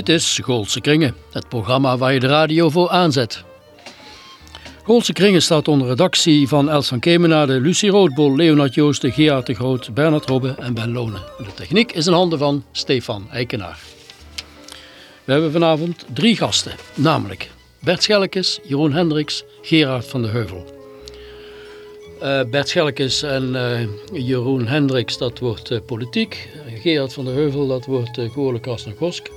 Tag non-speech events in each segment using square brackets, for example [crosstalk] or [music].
Dit is Goolse Kringen, het programma waar je de radio voor aanzet. Goolse Kringen staat onder redactie van Els van Kemenade, Lucie Roodbol, Leonard Joosten, Gerard de Groot, Bernard Robbe en Ben Lonen. De techniek is in handen van Stefan Eikenaar. We hebben vanavond drie gasten, namelijk Bert Schelkes, Jeroen Hendricks, Gerard van de Heuvel. Uh, Bert Schelkes en uh, Jeroen Hendricks, dat wordt uh, politiek. Gerard van der Heuvel, dat wordt uh, Goorle Krasnogosk.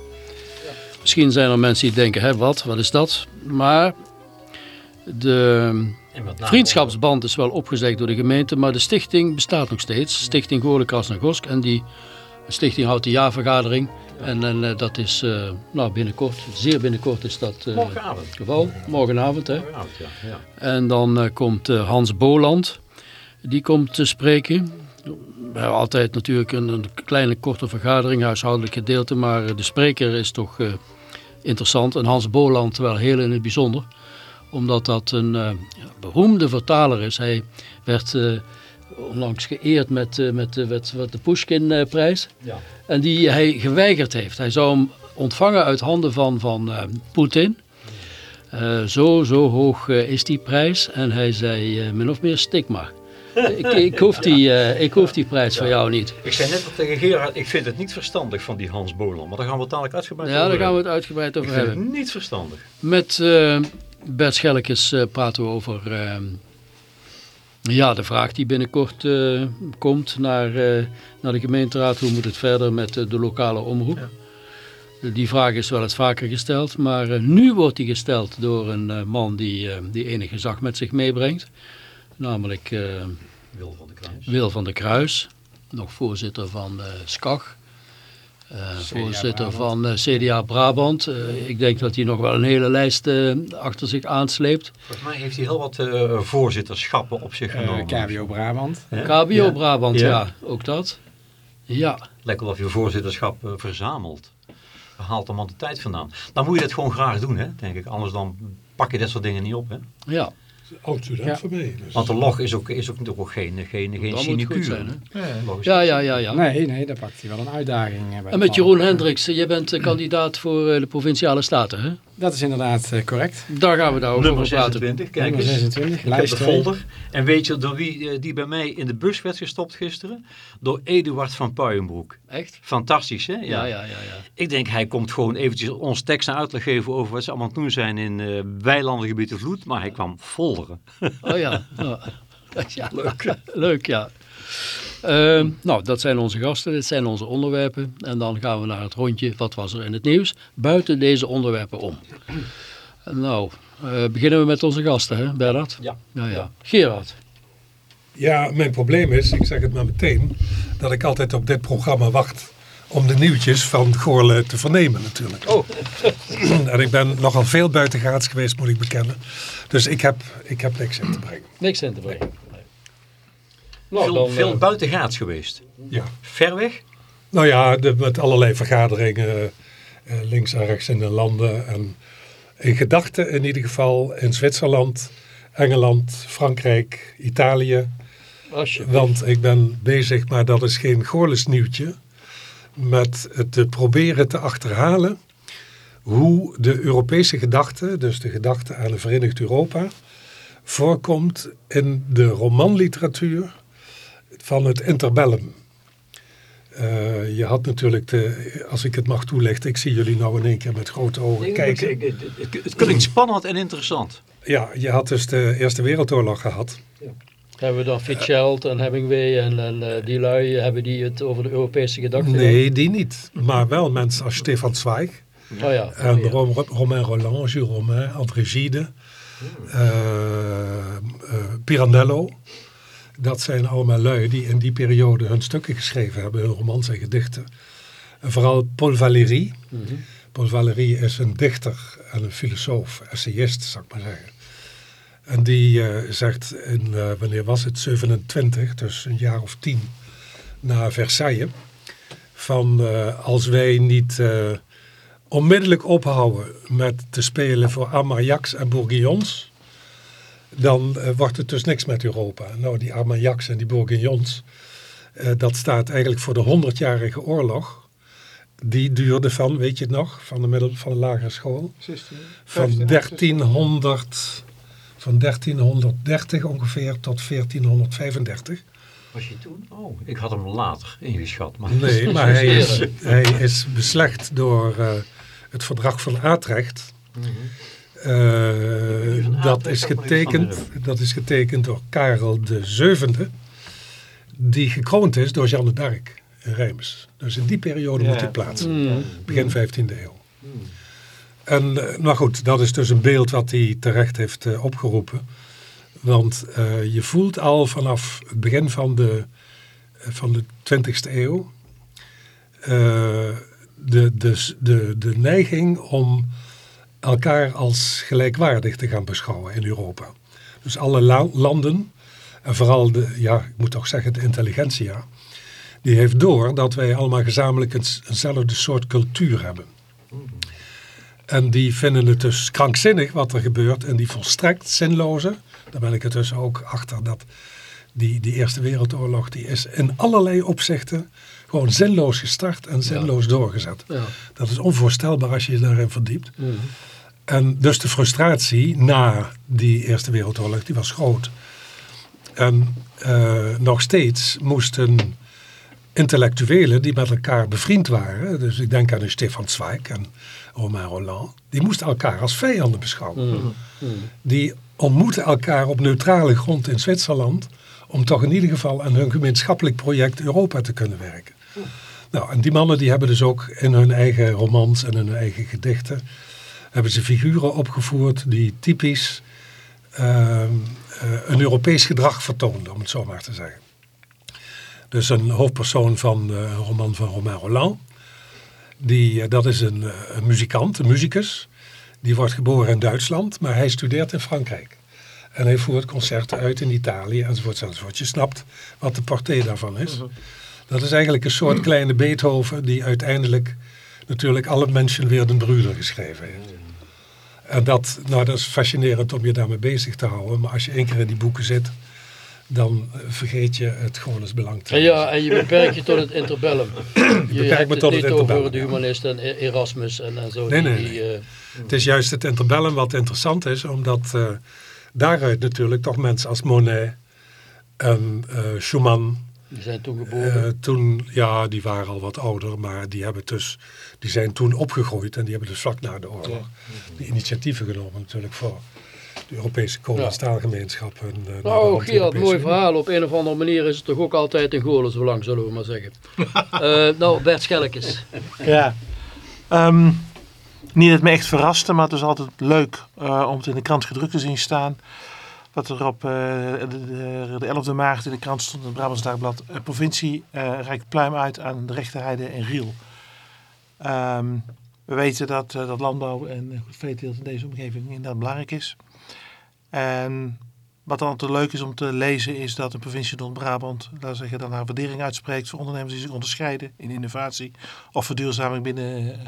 Misschien zijn er mensen die denken, hè, wat, wat is dat? Maar de vriendschapsband is wel opgezegd door de gemeente, maar de stichting bestaat nog steeds. Stichting Goorle Krasnogosk. En die stichting houdt de jaarvergadering. Ja. En, en dat is nou, binnenkort, zeer binnenkort is dat uh, Morgenavond. geval. Morgenavond, hè. Morgenavond ja. Ja. En dan uh, komt Hans Boland, die komt te spreken. We hebben altijd natuurlijk een, een, kleine korte vergadering, huishoudelijk gedeelte, maar de spreker is toch interessant. En Hans Boland wel heel in het bijzonder, omdat dat een beroemde vertaler is. Hij werd onlangs geëerd met, uh, met, met, met de Pushkin-prijs. Ja. En die hij geweigerd heeft. Hij zou hem ontvangen uit handen van, van Poetin. zo, zo hoog is die prijs. En hij zei min of meer stik maar. Ik, ik, hoef die, ik hoef die prijs ja. van jou niet. Ik zei net tegen Gerard, ik vind het niet verstandig van die Hans Bolan. Maar daar gaan we het dadelijk uitgebreid ja, over daar gaan we het uitgebreid over ik hebben. vind het niet verstandig. Met Bert Schelkes praten we over... Ja, de vraag die binnenkort uh, komt naar, uh, naar de gemeenteraad, hoe moet het verder met uh, de lokale omroep? Ja. Die vraag is wel eens vaker gesteld, maar nu wordt die gesteld door een man die, die enig gezag met zich meebrengt. Namelijk Wil van de Kruis. Wil van de Kruis, nog voorzitter van SCAG. Uh, voorzitter Brabant. van uh, CDA Brabant. Uh, ik denk dat hij nog wel een hele lijst achter zich aansleept. Volgens mij heeft hij heel wat voorzitterschappen op zich genomen. KBO Brabant. Ja? KBO ja. Brabant, ja. ja. Ook dat. Ja. Lekker of je voorzitterschap verzamelt. Haalt man de tijd vandaan? Dan moet je dat gewoon graag doen, hè, denk ik. Anders dan pak je dat soort dingen niet op. Hè? Ja. Oud-student ja. mij. Dus. Want de log is ook, is ook, ook geen, geen, geen sinecure. Zijn, ja, ja, ja, ja. Nee, nee, daar pakt hij wel een uitdaging. En met Jeroen Hendricks, je bent kandidaat voor de Provinciale Staten, hè? Dat is inderdaad uh, correct. Daar gaan we daar ook Nummer over praten. 26, kijk Nummer eens. 26, Ik lijst heb de folder. En weet je door wie die bij mij in de bus werd gestopt gisteren? Door Eduard van Puijenbroek. Echt? Fantastisch, hè? Ja. Ja, ja, ja, ja. Ik denk, hij komt gewoon eventjes ons tekst en uitleg geven over wat ze allemaal toen zijn in uh, weilandengebied de Vloed. Maar hij kwam folderen. Oh ja. ja. [laughs] [laughs] ja. Leuk. Leuk, ja. Uh, nou, dat zijn onze gasten, dit zijn onze onderwerpen. En dan gaan we naar het rondje, wat was er in het nieuws, buiten deze onderwerpen om. Nou, uh, beginnen we met onze gasten, hè, Bernard? Ja. ja, ja. Gerard. Ja, mijn probleem is, ik zeg het maar meteen, dat ik altijd op dit programma wacht om de nieuwtjes van Goorle te vernemen natuurlijk. Oh. [clears throat] en ik ben nogal veel buitengaats geweest, moet ik bekennen. Dus ik heb, ik heb niks in te brengen. Niks in te brengen. Nou, veel, dan, veel uh, buitengaats geweest. Ja. Ver weg? Nou ja, de, met allerlei vergaderingen uh, links en rechts in de landen. En in gedachten in ieder geval in Zwitserland, Engeland, Frankrijk, Italië. Want ik ben bezig, maar dat is geen Goorles nieuwtje, met het te proberen te achterhalen hoe de Europese gedachte, dus de gedachte aan een Verenigd Europa, voorkomt in de romanliteratuur van het interbellum. Uh, je had natuurlijk, de, als ik het mag toelichten, ik zie jullie nou in één keer met grote ogen kijken. Ik, ik, het, het klinkt spannend en interessant. Ja, je had dus de Eerste Wereldoorlog gehad. Ja. Hebben we dan Fitzgerald en Hemingway en, en uh, die lui, hebben die het over de Europese gedachte? Nee, die niet. Maar wel mensen als Stefan Zweig. Oh ja. En oh ja. Rom, Romain Roland, Jules Romain, André Gide, uh, uh, Pirandello. Dat zijn allemaal lui die in die periode hun stukken geschreven hebben, hun romans en gedichten. En vooral Paul Valéry. Mm -hmm. Paul Valéry is een dichter en een filosoof, essayist zou ik maar zeggen. En die uh, zegt, in, uh, wanneer was het, 27, dus een jaar of tien na Versailles, van uh, als wij niet onmiddellijk ophouden met te spelen voor Armagnacs en Bourguignons, dan uh, wordt het dus niks met Europa. Nou, die Armagnacs en die Bourguignons, uh, dat staat eigenlijk voor de 100-jarige oorlog. die duurde van, weet je het nog, van de, middel, van de lagere school, 16, van 15, 1300, van 1330 ongeveer tot 1435. Was je toen? Oh, ik had hem later ingeschat. Maar Nee, [laughs] maar hij is, hij is beslecht door eh, het verdrag van Atrecht. Eh, van dat, is getekend, dat is getekend door Karel de Zevende, die gekroond is door Jeanne d'Arc in Reims. Dus in die periode Ja. moet hij plaatsen, Mm. begin 15e eeuw. En, eh, maar goed, dat is dus een beeld wat hij terecht heeft eh, opgeroepen. Want eh, je voelt al vanaf het begin van de, eh, van de 20e eeuw eh, de, de, de, de neiging om elkaar als gelijkwaardig te gaan beschouwen in Europa. Dus alle la- landen, en vooral de, ja, ik moet toch zeggen de intelligentsia, die heeft door dat wij allemaal gezamenlijk een, eenzelfde soort cultuur hebben. En die vinden het dus krankzinnig wat er gebeurt en die volstrekt zinloze. Daar ben ik er dus ook achter dat die, die Eerste Wereldoorlog, die is in allerlei opzichten gewoon zinloos gestart en zinloos doorgezet. Ja. Dat is onvoorstelbaar als je je daarin verdiept. En dus de frustratie na die Eerste Wereldoorlog, die was groot. En eh, nog steeds moesten intellectuelen die met elkaar bevriend waren, dus ik denk aan een Stefan Zweig en Romain Rolland, die moesten elkaar als vijanden beschouwen. Mhm. Mhm. Die ontmoeten elkaar op neutrale grond in Zwitserland om toch in ieder geval aan hun gemeenschappelijk project Europa te kunnen werken. Nou, en die mannen die hebben dus ook in hun eigen romans en in hun eigen gedichten hebben ze figuren opgevoerd die typisch ehm, eh, een Europees gedrag vertoonden, om het zo maar te zeggen. Dus een hoofdpersoon van een roman van Romain Rolland, die, eh, dat is een, eh, een muzikant, een muzikus. Die wordt geboren in Duitsland, maar hij studeert in Frankrijk. En hij voert concerten uit in Italië enzovoort enzovoort. Je snapt wat de portée daarvan is. Dat is eigenlijk een soort kleine Beethoven die uiteindelijk natuurlijk alle mensen weer de Brüder geschreven heeft. En dat, nou, dat is fascinerend om je daarmee bezig te houden. Maar als je één keer in die boeken zit, dan vergeet je het Goorles-belang te En ja, en je beperkt je tot het interbellum. [coughs] Je beperkt hebt me het tot het over interbellum, de ja. humanisten en Erasmus en, en zo. Nee, die, nee, die, eh, Het is juist het interbellum wat interessant is, omdat eh, daaruit natuurlijk toch mensen als Monet en eh, Schumann, die zijn toen geboren. eh, toen, ja, die waren al wat ouder, maar die, hebben dus, die zijn toen opgegroeid en die hebben dus vlak na de oorlog die initiatieven genomen natuurlijk voor de Europese kolenstaalgemeenschap. En, eh, de nou, rand- Gerard, Europese mooi verhaal. Op een of andere manier is het toch ook altijd een Goorles belang, zullen we maar zeggen. [laughs] Eh, nou, Bert Schelkes. Ja. Ehm, niet dat het me echt verraste, maar het is altijd leuk eh, om het in de krant gedrukt te zien staan. Wat er op eh, de, de, de 11e maart in de krant stond, in het Brabants Dagblad. eh, provincie eh reikt pluim uit aan de rechterheide en Riel. Ehm, we weten dat, dat landbouw en goed veeteelt in deze omgeving inderdaad belangrijk is. En wat dan te leuk is om te lezen is dat een provincie Noord-Brabant, daar zeggen dan haar waardering uitspreekt voor ondernemers die zich onderscheiden in innovatie of verduurzaming binnen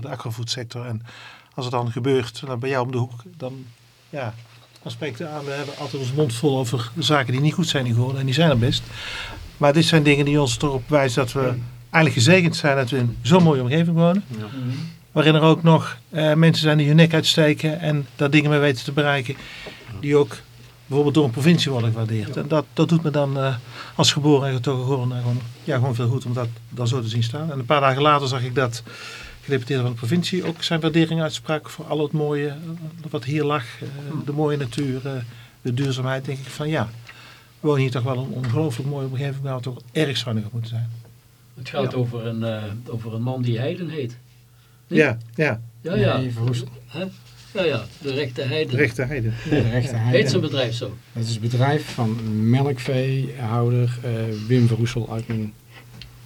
de aquafoodsector. En als het dan gebeurt nou, bij jou om de hoek, dan, ja, de aan. We hebben altijd ons mond vol over de zaken die niet goed zijn in Goorlen en die zijn er best. Maar dit zijn dingen die ons erop wijzen dat we eigenlijk gezegend zijn dat we in zo'n mooie omgeving wonen. Waarin er ook nog eh, mensen zijn die hun nek uitsteken en daar dingen mee weten te bereiken. Die ook bijvoorbeeld door een provincie worden gewaardeerd. En dat, dat doet me dan eh, als geboren en getogen Goorlenaar gewoon, ja, gewoon veel goed om dat dan zo te zien staan. En een paar dagen later zag ik dat gedeputeerde van de provincie ook zijn waardering uitsprak voor al het mooie eh, wat hier lag. eh, de mooie natuur, eh, de duurzaamheid. Denk ik van ja, we wonen hier toch wel een ongelooflijk mooie omgeving waar we toch erg zuinig op moeten zijn. Het gaat over, een, eh, over een man die Heiden heet. Ja, ja, Ja, ja. Nee, Hè? Ja, ja, de rechte Heiden. rechte heide. de rechte Heet heide. zijn bedrijf zo? Het is het bedrijf van melkveehouder eh, Wim Verroesel uit mijn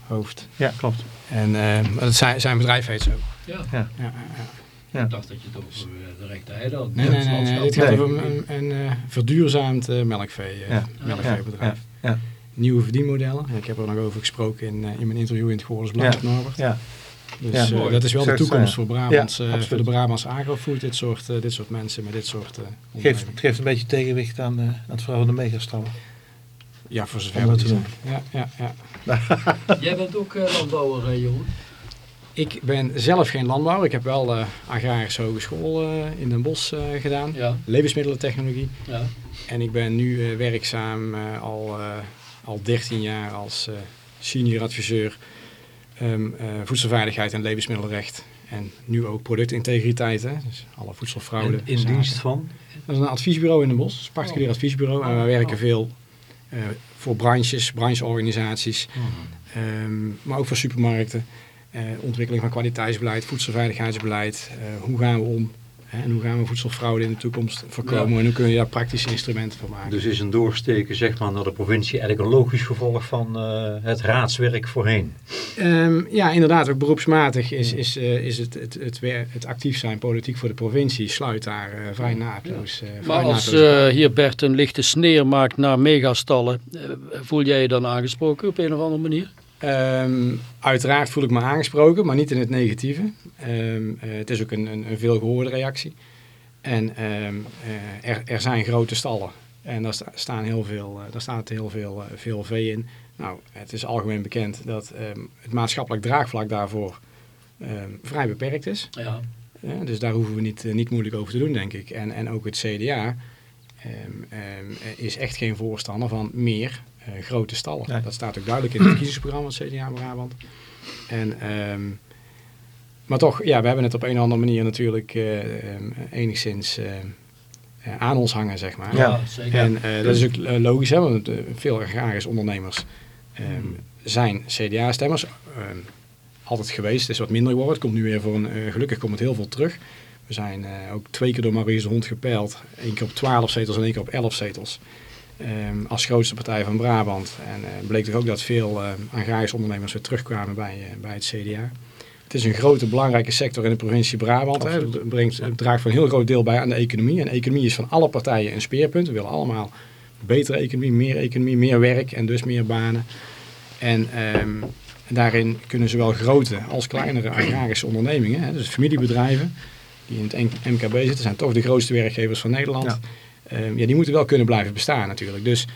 hoofd. Ja, klopt. En eh, het zijn, zijn bedrijf heet zo. Ja. Ja. Ja, ja. Ik dacht dat je het over eh, de rechte Heide had. Nee, nee, nee, nee, dit gaat Nee. over een, een, een, eh, verduurzaamd eh, melkvee, eh, Ja. melkveebedrijf. Ja, ja. Nieuwe verdienmodellen. Ik heb er nog over gesproken in, eh, in mijn interview in het Goorles Blad Norbert. Ja. Dus Ja. eh, dat is wel de toekomst voor, Brabants, ja, eh, voor de Brabants agrofood. Dit soort, eh, dit soort mensen met dit soort eh Geeft, het geeft een beetje tegenwicht aan, eh, aan het verhaal van de megastallen. Ja, voor zover dat te zijn. Ja, ja, ja. [laughs] Jij bent ook eh, landbouwer, eh, Jeroen. Ik ben zelf geen landbouwer. Ik heb wel de agrarische hogeschool in Den Bosch eh, gedaan. Ja, Levensmiddelentechnologie. ja. En ik ben nu eh, werkzaam eh, al, eh, al 13 jaar als eh, senior adviseur ehm, eh, voedselveiligheid en levensmiddelrecht. En nu ook productintegriteit, hè? dus alle voedselfraude. In, in zaken. dienst van? Dat is een adviesbureau in de Bos, een particulier adviesbureau. En wij werken veel voor branches, brancheorganisaties, ehm, maar ook voor supermarkten. Eh, ontwikkeling van kwaliteitsbeleid, voedselveiligheidsbeleid. eh, hoe gaan we om en hoe gaan we voedselfraude in de toekomst voorkomen en hoe kun je daar praktische instrumenten voor maken. Dus is een doorsteken zeg maar, naar de provincie eigenlijk een logisch gevolg van eh, het raadswerk voorheen. Ehm, ja, inderdaad, ook beroepsmatig is, is, eh, is het, het, het, het actief zijn politiek voor de provincie sluit daar eh, vrij naadloos. eh, vrij Maar als eh, hier Bert een lichte sneer maakt naar megastallen, voel jij je dan aangesproken op een of andere manier? Ehm, uiteraard voel ik me aangesproken, maar niet in het negatieve. Ehm, eh, het is ook een, een, een veelgehoorde reactie. En ehm, eh, er, er zijn grote stallen. En daar, sta- staan heel veel, eh, daar staat heel veel, veel vee in. Nou, het is algemeen bekend dat het maatschappelijk draagvlak daarvoor vrij beperkt is. Ja. Ja, dus daar hoeven we niet, niet moeilijk over te doen, denk ik. En, en ook het CDA is echt geen voorstander van meer grote stallen. Nee. Dat staat ook duidelijk in het verkiezingsprogramma van CDA Brabant. En, ehm, maar toch, ja, we hebben het op een of andere manier natuurlijk eh, ehm, enigszins eh, eh, aan ons hangen, zeg maar. Ja. zeker. En eh, dat is ook eh, logisch, hè, want eh, veel agrarische ondernemers ehm, zijn CDA-stemmers. ehm, altijd geweest, het is wat minder geworden. Het komt nu weer voor een, eh, gelukkig komt het heel veel terug. We zijn eh, ook twee keer door Maurice de Hond gepeild. Eén keer op 12 zetels en één keer op 11 zetels. Ehm, als grootste partij van Brabant. En eh bleek toch ook dat veel eh, agrarische ondernemers weer terugkwamen bij, eh, bij het CDA. Het is een grote belangrijke sector in de provincie Brabant. Hè. Het, brengt, het draagt voor een heel groot deel bij aan de economie. En economie is van alle partijen een speerpunt. We willen allemaal betere economie, meer economie, meer werk en dus meer banen. En ehm, daarin kunnen zowel grote als kleinere agrarische ondernemingen, hè, dus familiebedrijven, die in het MKB zitten, zijn toch de grootste werkgevers van Nederland. Ja. Ehm, ja, die moeten wel kunnen blijven bestaan natuurlijk. Dus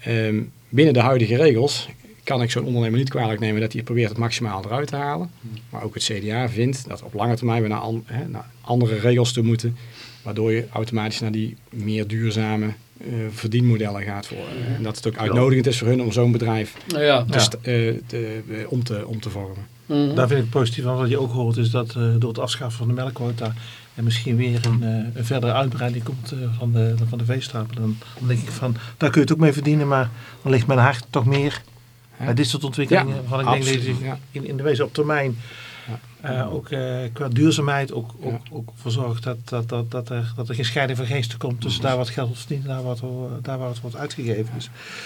ehm, binnen de huidige regels kan ik zo'n ondernemer niet kwalijk nemen dat hij probeert het maximaal eruit te halen. Maar ook het CDA vindt dat op lange termijn we naar, an- naar andere regels toe moeten. Waardoor je automatisch naar die meer duurzame eh, verdienmodellen gaat. Voor, eh, en dat het ook uitnodigend is voor hun om zo'n bedrijf Nou ja. te Ja. st- eh, te- om, te, om te vormen. Mhm. Daar vind ik het positief van. Wat je ook hoort is dat eh, door het afschaffen van de melkquota er misschien weer een, eh, een verdere uitbreiding komt eh, van, de, van de veestapel. Dan, dan denk ik van, daar kun je het ook mee verdienen, maar dan ligt mijn hart toch meer bij dit soort ontwikkelingen. Ja, van ik denk dat in, in de wezen op termijn Ja. eh, ook eh, qua duurzaamheid ook, ook, Ja. ook voor zorgt dat, dat, dat, dat, er, dat er geen scheiding van geesten komt tussen daar wat geld wordt verdiend en daar wat, daar waar het wordt uitgegeven.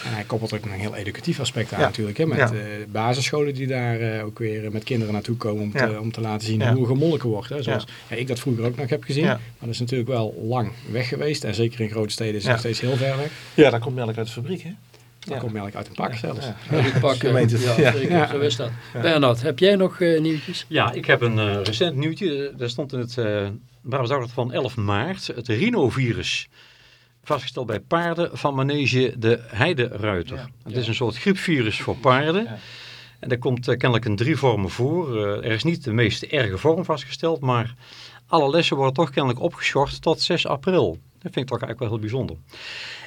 En hij koppelt ook een heel educatief aspect aan Ja. natuurlijk. Hè, met eh, basisscholen die daar eh, ook weer met kinderen naartoe komen om, te, om te laten zien hoe gemolken wordt. Hè, zoals ja, ik dat vroeger ook nog heb gezien. Maar dat is natuurlijk wel lang weg geweest. En zeker in grote steden is het nog steeds heel ver weg. ja, daar komt melk uit de fabriek, hè? Dan Ja. komt melk uit een pak Ja. zelfs. Ja. Die pakken. Ja, Ja. zeker. Ja. Zo is dat. Bernard, heb jij nog eh, nieuwtjes? Ja, ik heb een eh, recent nieuwtje. Daar stond in het uh, Brabants van 11 maart. Het rhinovirus. Vastgesteld bij paarden van manege de heideruiter. Ja. Het is een soort griepvirus voor paarden. Ja. En daar komt kennelijk in drie vormen voor. Eh, er is niet de meest erge vorm vastgesteld, maar alle lessen worden toch kennelijk opgeschort tot 6 april. Dat vind ik toch eigenlijk wel heel bijzonder.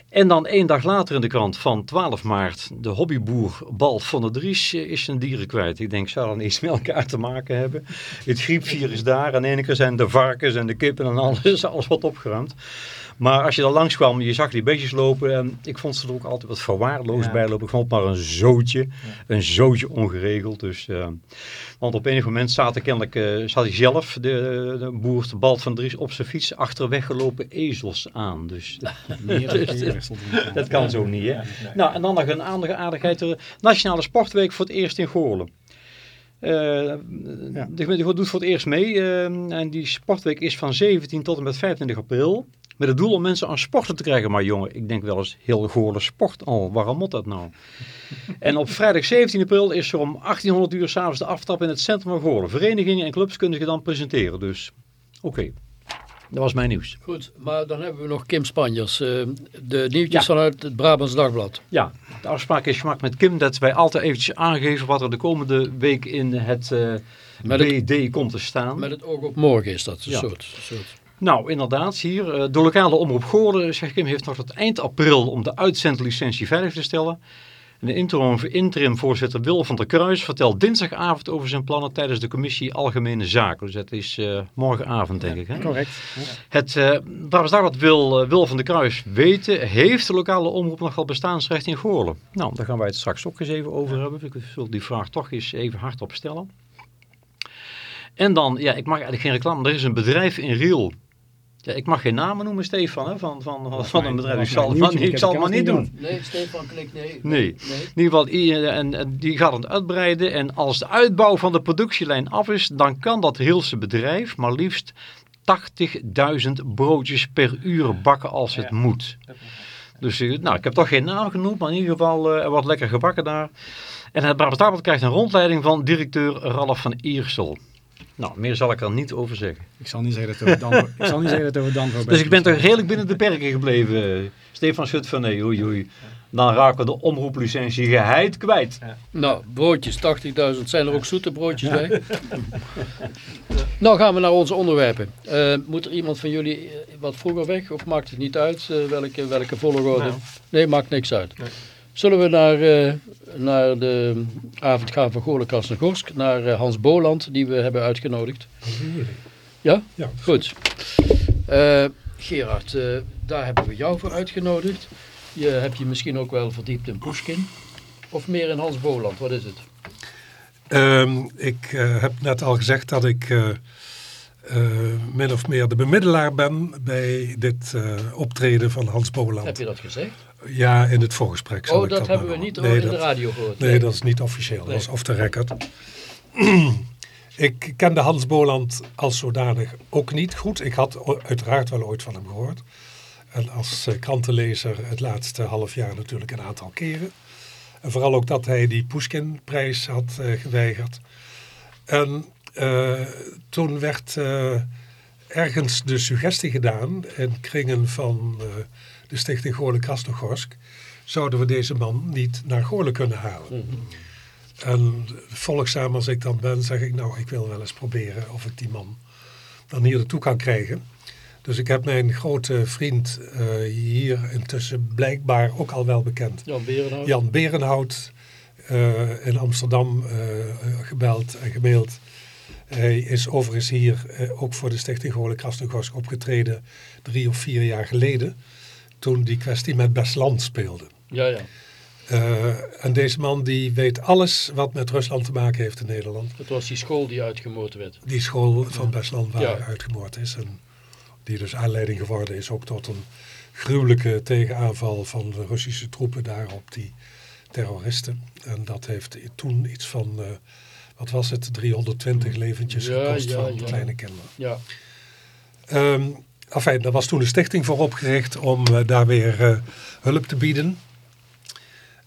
En dan één dag later in de krant van 12 maart, de hobbyboer Balt van der Dries is zijn dieren kwijt. Ik denk, zou dat iets met elkaar te maken hebben? Het griepvirus daar, aan de ene kant zijn de varkens en de kippen en alles, [laughs] alles wat opgeruimd. Maar als je daar langs kwam, je zag die beestjes lopen en ik vond ze er ook altijd wat verwaarloosd Ja. bij lopen. Ik vond het maar een zootje, een zootje ongeregeld. Dus, eh, want op enig moment zat, er kennelijk, eh, zat hij zelf, de, de boer Balt van Dries, op zijn fiets achter weggelopen ezels aan. Dus [laughs] dat kan zo niet, hè? Nou, en dan nog een andere aardigheid. De Nationale Sportweek voor het eerst in Goorlen. Eh, de gemeente doet voor het eerst mee. eh, en die sportweek is van 17 tot en met 25 april. Met het doel om mensen aan sporten te krijgen. Maar jongen, ik denk wel eens heel Goorlen sport al. Waarom moet dat nou? [laughs] en op vrijdag 17 april is er om 1800 uur s'avonds de aftrap in het centrum van Goorlen. Verenigingen en clubs kunnen zich dan presenteren. Dus oké. Dat was mijn nieuws. Goed, maar dan hebben we nog Kim Spanjers. eh, de nieuwtjes Ja. vanuit het Brabants Dagblad. Ja, de afspraak is gemaakt met Kim dat wij altijd eventjes aangeven wat er de komende week in het eh Met het- BD komt te staan. Met het oog op morgen is dat. Een Ja. soort, soort. Nou, inderdaad, hier. eh, De lokale omroep Goorden, zegt Kim, heeft nog tot eind april om de uitzendlicentie veilig te stellen. En de interim, interim voorzitter Wil van der Kruis vertelt dinsdagavond over zijn plannen tijdens de commissie Algemene Zaken. Dus dat is eh, morgenavond, denk ik. Hè? Correct. Het uh, Brabants Dagblad wil, eh, wil van der Kruis weten, heeft de lokale omroep nog wel bestaansrecht in Goorlen? Nou, daar gaan wij het straks ook eens even over hebben. Ik wil die vraag toch eens even hardop stellen. En dan, ja, ik mag eigenlijk geen reclame, er is een bedrijf in Riel. Ja, ik mag geen namen noemen, Stefan, hè, van, van, van, van een bedrijf. Ik zal, van, ik zal het maar niet doen. Nee, Stefan Klik, nee. Nee. In ieder geval, i- en, en die gaat het uitbreiden. En als de uitbouw van de productielijn af is, dan kan dat Hilse bedrijf maar liefst 80.000 broodjes per uur bakken als het moet. Dus eh, nou, ik heb toch geen naam genoemd, maar in ieder geval eh, er wordt lekker gebakken daar. En het Dagblad krijgt een rondleiding van directeur Ralf van Iersel. Nou, meer zal ik er niet over zeggen. Ik zal niet zeggen dat het over Dan, ik zal niet zeggen dat het over Danvo Dus ik ben toch redelijk binnen de perken gebleven. Stefan Schut van nee, oei oei. Dan raken we de omroeplicentie geheid kwijt. Nou, broodjes, 80.000. Zijn er ook zoete broodjes bij? [laughs] nou gaan we naar onze onderwerpen. Eh, moet er iemand van jullie eh, wat vroeger weg? Of maakt het niet uit eh, welke, welke volgorde? Nou. Nee, maakt niks uit. Nee. Zullen we naar, eh, naar de avond gaan van Goorlen Krasnogorsk, naar eh, Hans Boland, die we hebben uitgenodigd. Ja? Ja. Goed. Eh, Gerard, daar hebben we jou voor uitgenodigd. Je hebt je misschien ook wel verdiept in Pushkin. Of meer in Hans Boland, wat is het? Ehm, ik heb net al gezegd dat ik min of meer de bemiddelaar ben bij dit eh, optreden van Hans Boland. Heb je dat gezegd? Ja, in het voorgesprek. Oh, dat hebben we niet nee, in de radio gehoord. Nee, dat is niet officieel. Dat is off the record. [clears throat] ik kende Hans Boland als zodanig ook niet goed. Ik had uiteraard wel ooit van hem gehoord. En als eh, krantenlezer het laatste half jaar natuurlijk een aantal keren. En vooral ook dat hij die Pushkin-prijs had eh, geweigerd. En eh, toen werd eh, ergens de suggestie gedaan in kringen van eh, de stichting Goorlen Krasnogorsk. Zouden we deze man niet naar Goorlen kunnen halen? En volgzaam als ik dan ben, zeg ik nou, ik wil wel eens proberen of ik die man dan hier naartoe kan krijgen. Dus ik heb mijn grote vriend eh, hier intussen blijkbaar ook al wel bekend. Jan Berenhout. Jan Berenhout eh, in Amsterdam eh, gebeld en gemaild. Hij is overigens hier eh, ook voor de Stichting Goorlen Krasnogorsk opgetreden drie of vier jaar geleden. Toen die kwestie met Besland speelde. Ja, ja. Eh, en deze man die weet alles wat met Rusland te maken heeft in Nederland. Het was die school die uitgemoord werd. Die school van Besland waar Ja. uitgemoord is. En die dus aanleiding geworden is ook tot een gruwelijke tegenaanval van de Russische troepen daar op die terroristen. En dat heeft toen iets van, eh, wat was het, 320 leventjes Ja, gekost ja, van ja. kleine kinderen. Ja. Ehm enfin, daar was toen een stichting voor opgericht om eh, daar weer eh, hulp te bieden.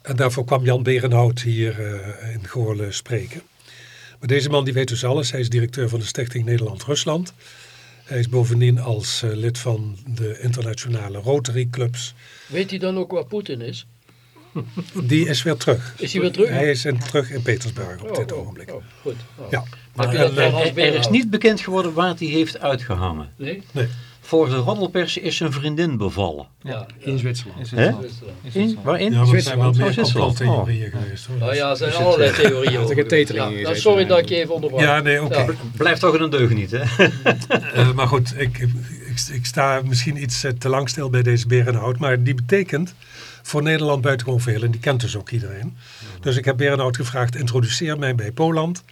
En daarvoor kwam Jan Berenhout hier eh, in Goorlen spreken. Maar deze man die weet dus alles. Hij is directeur van de stichting Nederland-Rusland. Hij is bovendien als lid van de internationale Rotary clubs. Weet hij dan ook waar Poetin is? Die is weer terug. Is hij weer terug? Hij is in, terug in Petersburg op Oh, dit oh, ogenblik. oh, goed. Oh. Ja. Maar je er, er- er is niet bekend geworden waar hij heeft uitgehangen. Nee? Nee. Volgens de roddelpers is zijn vriendin bevallen. Ja. In Zwitserland. Zo? Zwitserland. In, waarin? Ja, er zijn wel Oh, meer Zwitserland. complottheorieën geweest. Hoor. Nou ja, er zijn allerlei eh, theorieën over. een teteling Ja, is, nou, sorry dat eh, ik je even onderbrak. Ja, nee, oké. Ja. Blijft toch een deugniet, hè? Eh, maar goed, ik, ik, ik sta misschien iets eh, te lang stil bij deze Berenhout. Maar die betekent voor Nederland buitengewoon veel. En die kent dus ook iedereen. Dus ik heb Berenhout gevraagd, introduceer mij bij Poland.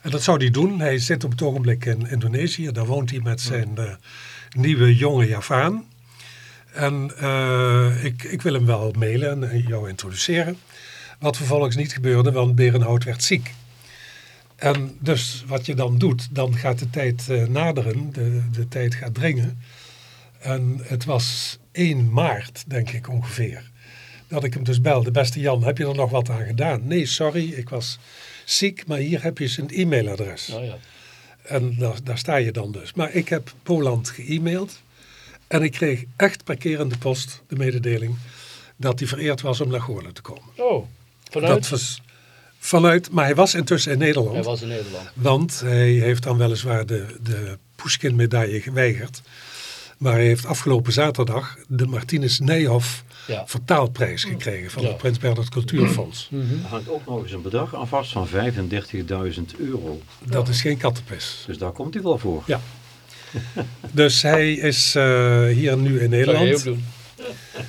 En dat zou hij doen. Hij zit op het ogenblik in Indonesië. Daar woont hij met zijn eh, nieuwe jonge Javaan. En eh, ik, ik wil hem wel mailen en eh, jou introduceren. Wat vervolgens niet gebeurde, want Berenhout werd ziek. En dus wat je dan doet, dan gaat de tijd naderen, de, de tijd gaat dringen. En het was 1 maart, denk ik ongeveer, dat ik hem dus belde. Beste Jan, heb je er nog wat aan gedaan? Nee, sorry, ik was ziek, maar hier heb je zijn e-mailadres. Nou ja. En daar, daar sta je dan dus. Maar ik heb Poland ge-mailed. En ik kreeg echt per keer in de post de mededeling dat hij vereerd was om naar Goorlen te komen. Oh, vanuit? Dat was vanuit, maar hij was intussen in Nederland. Hij was in Nederland. Want hij heeft dan weliswaar de, de Pushkin-medaille geweigerd. Maar hij heeft afgelopen zaterdag de Martinus Nijhoff Ja. vertaalprijs gekregen van Ja. het Prins Bernhard Cultuurfonds. Er hangt ook nog eens een bedrag aan vast van 35.000 euro. Dat is geen kattenpis. Dus daar komt hij wel voor. Ja. [laughs] Dus hij is eh, hier nu in Nederland. doen.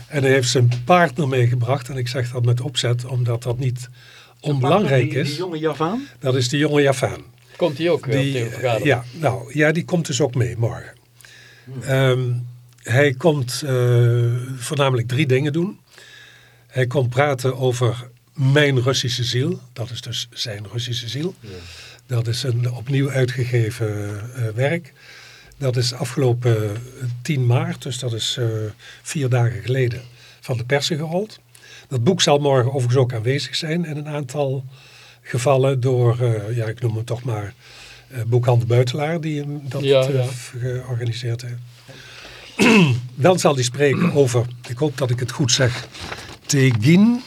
En hij heeft zijn partner meegebracht. En ik zeg dat met opzet, omdat dat niet onbelangrijk die, is. Die jonge Javaan? Dat is de jonge Javaan. Komt hij ook weer op Die, de vergadering? ja, nou, ja, die komt dus ook mee morgen. Ehm, hij komt eh, voornamelijk drie dingen doen. Hij komt praten over mijn Russische ziel. Dat is dus zijn Russische ziel. Dat is een opnieuw uitgegeven eh, werk. Dat is afgelopen 10 maart, dus dat is eh, vier dagen geleden, van de persen gerold. Dat boek zal morgen overigens ook aanwezig zijn in een aantal gevallen door, eh, ja, ik noem hem toch maar, eh Boekhandel Buitelaar, die hem dat Ja, eh, ja. georganiseerd heeft. [clears throat] Dan zal hij spreken over, ik hoop dat ik het goed zeg, Tegin.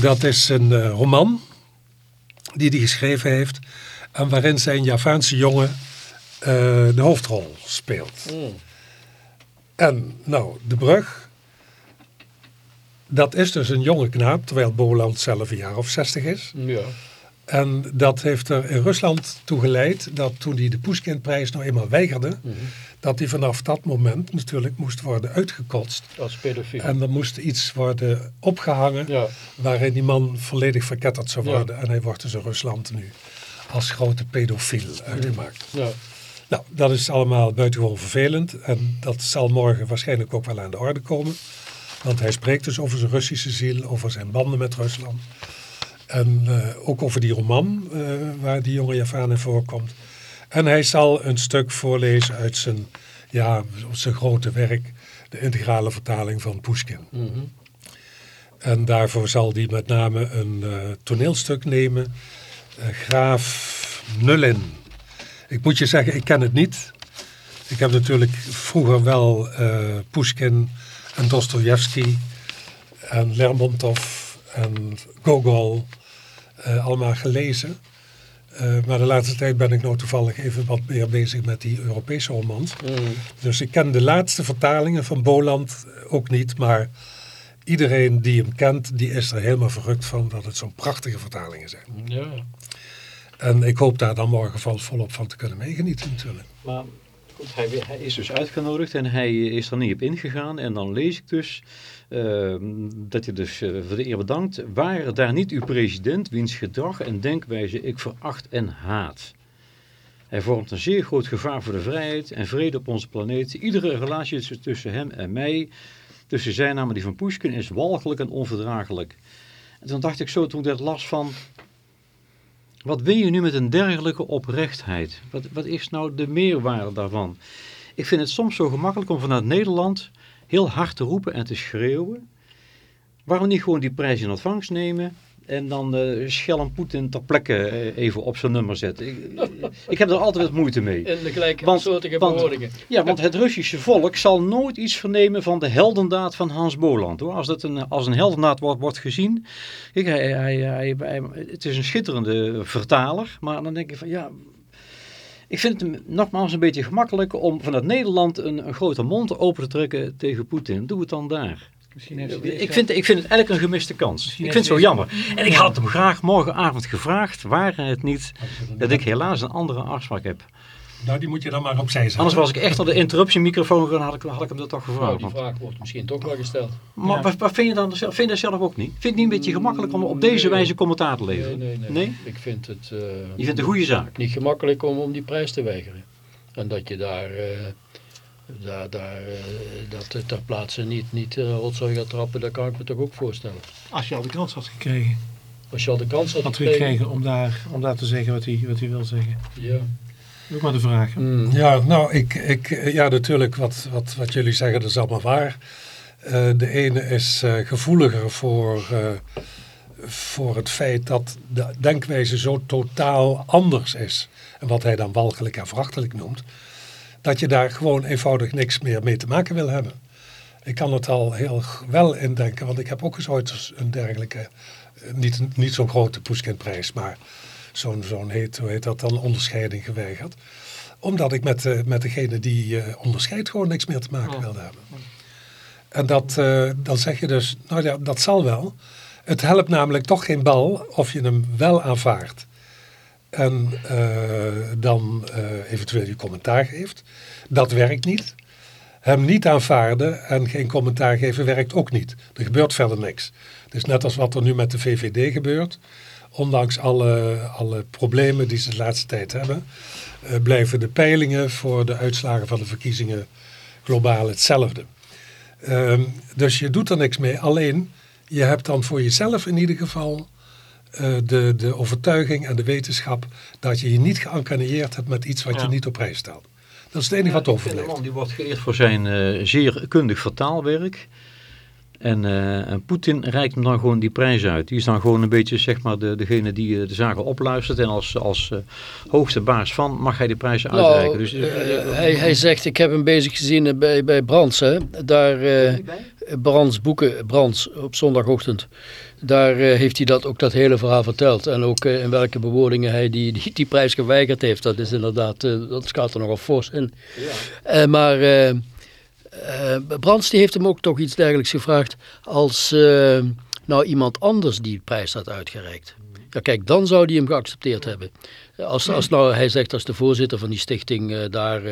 Dat is een eh, roman die hij geschreven heeft en waarin zijn Javaanse jongen eh, de hoofdrol speelt. Mm. En nou, de brug, dat is dus een jonge knaap, terwijl Boland zelf een jaar of zestig is. Ja. En dat heeft er in Rusland toe geleid dat toen hij de Pushkinprijs nou eenmaal weigerde, Mhm. dat hij vanaf dat moment natuurlijk moest worden uitgekotst. Als pedofiel. En er moest iets worden opgehangen ja. waarin die man volledig verketterd zou Ja. worden. En hij wordt dus in Rusland nu als grote pedofiel uitgemaakt. ja. Nou, dat is allemaal buitengewoon vervelend. En dat zal morgen waarschijnlijk ook wel aan de orde komen. Want hij spreekt dus over zijn Russische ziel, over zijn banden met Rusland. En eh, ook over die roman eh, waar die jonge Javaan in voorkomt. En hij zal een stuk voorlezen uit zijn, ja, zijn grote werk, de integrale vertaling van Pushkin. Mhm. En daarvoor zal hij met name een eh, toneelstuk nemen, Graaf Nullin. Ik moet je zeggen, ik ken het niet. Ik heb natuurlijk vroeger wel Pushkin en Dostoevsky en Lermontov en Gogol eh, allemaal gelezen. Eh, maar de laatste tijd ben ik nou toevallig even wat meer bezig met die Europese romans. Mhm. Dus ik ken de laatste vertalingen van Boland ook niet, maar iedereen die hem kent, die is er helemaal verrukt van dat het zo'n prachtige vertalingen zijn. ja. En ik hoop daar dan morgen vol, volop van te kunnen meegenieten natuurlijk. Maar goed, hij, hij is dus uitgenodigd en hij is er niet op ingegaan. En dan lees ik dus eh, dat hij dus eh, voor de eer bedankt. Waren daar niet uw president, wiens gedrag en denkwijze ik veracht en haat. Hij vormt een zeer groot gevaar voor de vrijheid en vrede op onze planeet. Iedere relatie tussen hem en mij, tussen zijn naam en die van Pushkin, is walgelijk en onverdraaglijk. En toen dacht ik zo, toen ik dat las van... Wat wil je nu met een dergelijke oprechtheid? Wat, wat is nou de meerwaarde daarvan? Ik vind het soms zo gemakkelijk om vanuit Nederland heel hard te roepen en te schreeuwen. Waarom niet gewoon die prijs in ontvangst nemen en dan eh Schelm Poetin ter plekke eh, even op zijn nummer zetten? Ik, ik heb er altijd wat moeite mee. In de gelijke Want- soortige want- bewoordingen. Ja, want het Russische volk zal nooit iets vernemen van de heldendaad van Hans Boland. Hoor. Als dat een, als een heldendaad wordt, wordt gezien. Kijk, hij, hij, hij- het is een schitterende vertaler. Maar dan denk ik van ja. Ik vind het nogmaals een beetje gemakkelijk om vanuit Nederland een, een grote mond open te trekken tegen Poetin. Doe het dan daar. Misschien heeft Ik vind, ik vind het eigenlijk een gemiste kans. Misschien Ik vind het zo jammer. En ik had hem graag morgenavond gevraagd, waren het niet dat ik helaas een andere afspraak heb. Nou, die moet je dan maar opzij zetten. Anders was ik echt op de interruptiemicrofoon gegaan, had ik, had ik hem dat toch Nou, gevraagd. die Want- vraag wordt misschien toch wel gesteld. maar Ja. wat, wat vind je dan zelf? Vind je dat zelf ook niet? Vind je het niet een beetje gemakkelijk om op deze Nee. wijze commentaar te Nee, leveren? nee, nee. Nee? Ik vind het eh, Je vindt het een goede zaak? niet gemakkelijk om, om die prijs te weigeren. En dat je daar, eh, daar, daar eh, dat het ter plaatse niet, niet uh, rotzooi gaat trappen, dat kan ik me toch ook voorstellen. Als je al de kans had gekregen. Als je al de kans had Had gekregen. gekregen om daar, om daar te zeggen wat hij, wat hij wil zeggen. Ja. Maar de vraag. Mm. Ja, nou, ik, ik, ja, natuurlijk, wat, wat, wat jullie zeggen, dat is allemaal waar. Eh, de ene is eh, gevoeliger voor, eh, voor het feit dat de denkwijze zo totaal anders is. en wat hij dan walgelijk en verachtelijk noemt, dat je daar gewoon eenvoudig niks meer mee te maken wil hebben. Ik kan het al heel wel indenken, want ik heb ook eens ooit een dergelijke, niet, niet zo'n grote Pushkinprijs, maar zo'n, zo'n heet, hoe heet dat dan, onderscheiding geweigerd. Omdat ik met, uh, met degene die uh, onderscheidt gewoon niks meer te maken wilde hebben. En dat, uh, dan zeg je dus, nou ja, dat zal wel. Het helpt namelijk toch geen bal of je hem wel aanvaardt. En dan eventueel je commentaar geeft. Dat werkt niet hem niet aanvaarden en geen commentaar geven werkt ook niet. Er gebeurt verder niks. Het is net als wat er nu met de VVD gebeurt. Ondanks alle, alle problemen die ze de laatste tijd hebben, uh, blijven de peilingen voor de uitslagen van de verkiezingen globaal hetzelfde. Um, dus je doet er niks mee. Alleen, je hebt dan voor jezelf in ieder geval uh, de, de overtuiging en de wetenschap dat je je niet geëncarneerd hebt met iets wat ja. je niet op prijs stelt. Dat is het enige wat overblijft. Die wordt geëerd voor zijn uh, zeer kundig vertaalwerk. En, uh, en Poetin reikt hem dan gewoon die prijs uit. Die is dan gewoon een beetje zeg maar de, degene die uh, de zaken opluistert. En als, als uh, hoogste baas van mag hij die prijzen nou, uitreiken. Dus, hij, hij zegt, ik heb hem bezig gezien bij, bij Brands. Hè. Daar, Brands boeken, Brands op zondagochtend. Daar heeft hij dat, ook dat hele verhaal verteld. En ook in welke bewoordingen hij die, die, die, prijs geweigerd heeft. Dat is inderdaad, dat gaat er nogal fors in. Ja. maar... Uh, Brands die heeft hem ook toch iets dergelijks gevraagd als uh, nou iemand anders die prijs had uitgereikt. Ja kijk, dan zou hij hem geaccepteerd hebben. Als, als nou, hij zegt als de voorzitter van die stichting uh, daar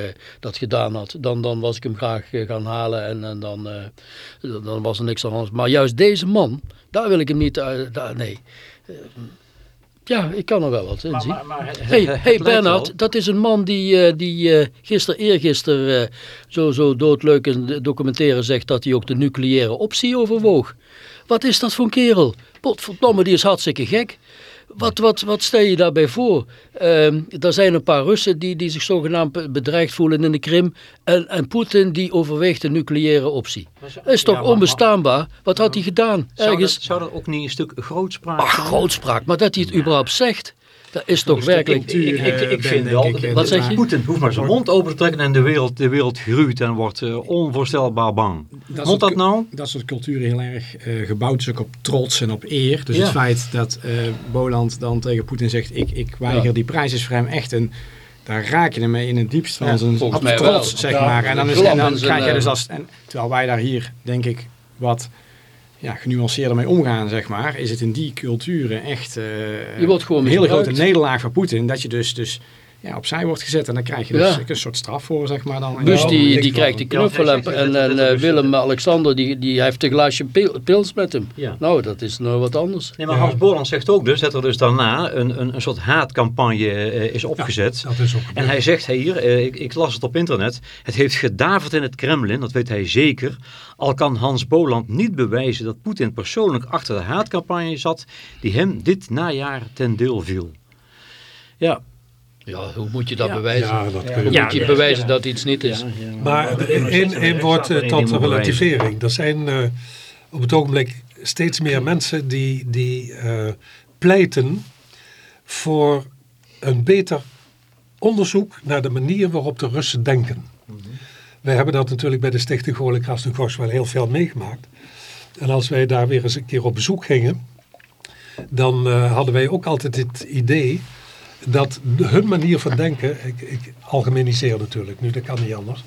dat gedaan had, dan, dan was ik hem graag gaan halen en, en dan, dan was er niks aan anders. Maar juist deze man, daar wil ik hem niet, daar, nee. Ja, ik kan er wel wat in maar, zien. Maar, maar, hey, [laughs] hey Bernard, dat is een man die, uh, die uh, gisteren, eergisteren uh, zo, zo doodleuk in documentaire zegt dat hij ook de nucleaire optie overwoog. Wat is dat voor een kerel? Potverdomme, die is hartstikke gek. Wat, wat, wat stel je daarbij voor? Uh, er zijn een paar Russen die, die zich zogenaamd bedreigd voelen in de Krim. En, en Poetin die overweegt de nucleaire optie. Dat is toch ja, maar, onbestaanbaar? Wat had hij gedaan? Zou dat, zou dat, ook niet een stuk grootspraak Ach, zijn? grootspraak, maar dat hij het überhaupt zegt. Dat is toch werkelijk... Ik, ik, ik, ik vind wel, ik, wat zeg je? Poetin hoeft maar zijn mond open te trekken en de wereld, de wereld gruwt en wordt uh, onvoorstelbaar bang. Dat Moet dat nou? Dat soort cultuur heel erg uh, gebouwd is ook op trots en op eer. Dus ja. het feit dat uh, Boland dan tegen Poetin zegt, ik, ik weiger ja. die prijs is voor hem echt een... Daar raak je hem mee in het diepst van ja, zijn trots, wel. zeg maar. En dan, is, en dan krijg je dus als... En, terwijl wij daar hier, denk ik, wat ja, genuanceerder mee omgaan, zeg maar, is het in die culturen echt uh, je wordt gewoon een hele grote nederlaag voor Poetin. Dat je dus, dus ja, opzij wordt gezet en dan krijg je dus ja. een soort straf voor, zeg maar. Dan. Bush die, die krijgt die knuffel ja, en, en uh, Willem-Alexander die, die heeft een glaasje pil, pils met hem. Ja. Nou, dat is nou wat anders. Nee, maar Hans Borland zegt ook dus dat er dus daarna een, een, een soort haatcampagne uh, is opgezet. dat is ook en hij zegt hier, uh, ik, ik, las het op internet, het heeft gedaverd in het Kremlin, dat weet hij zeker. Al kan Hans Boland niet bewijzen dat Poetin persoonlijk achter de haatcampagne zat die hem dit najaar ten deel viel. Ja, ja, hoe moet je dat ja. bewijzen? Ja, dat kun je hoe moet je bewijzen dat iets niet is? Maar één woord tot relativering. Er zijn uh, op het ogenblik steeds meer mensen die, die uh, pleiten voor een beter onderzoek naar de manier waarop de Russen denken. Mm -hmm. Wij hebben dat natuurlijk bij de Stichting Goorlijk Krasnogorsk wel heel veel meegemaakt. En als wij daar weer eens een keer op bezoek gingen, dan hadden wij ook altijd het idee dat hun manier van denken, ik, ik natuurlijk nu, dat kan niet anders,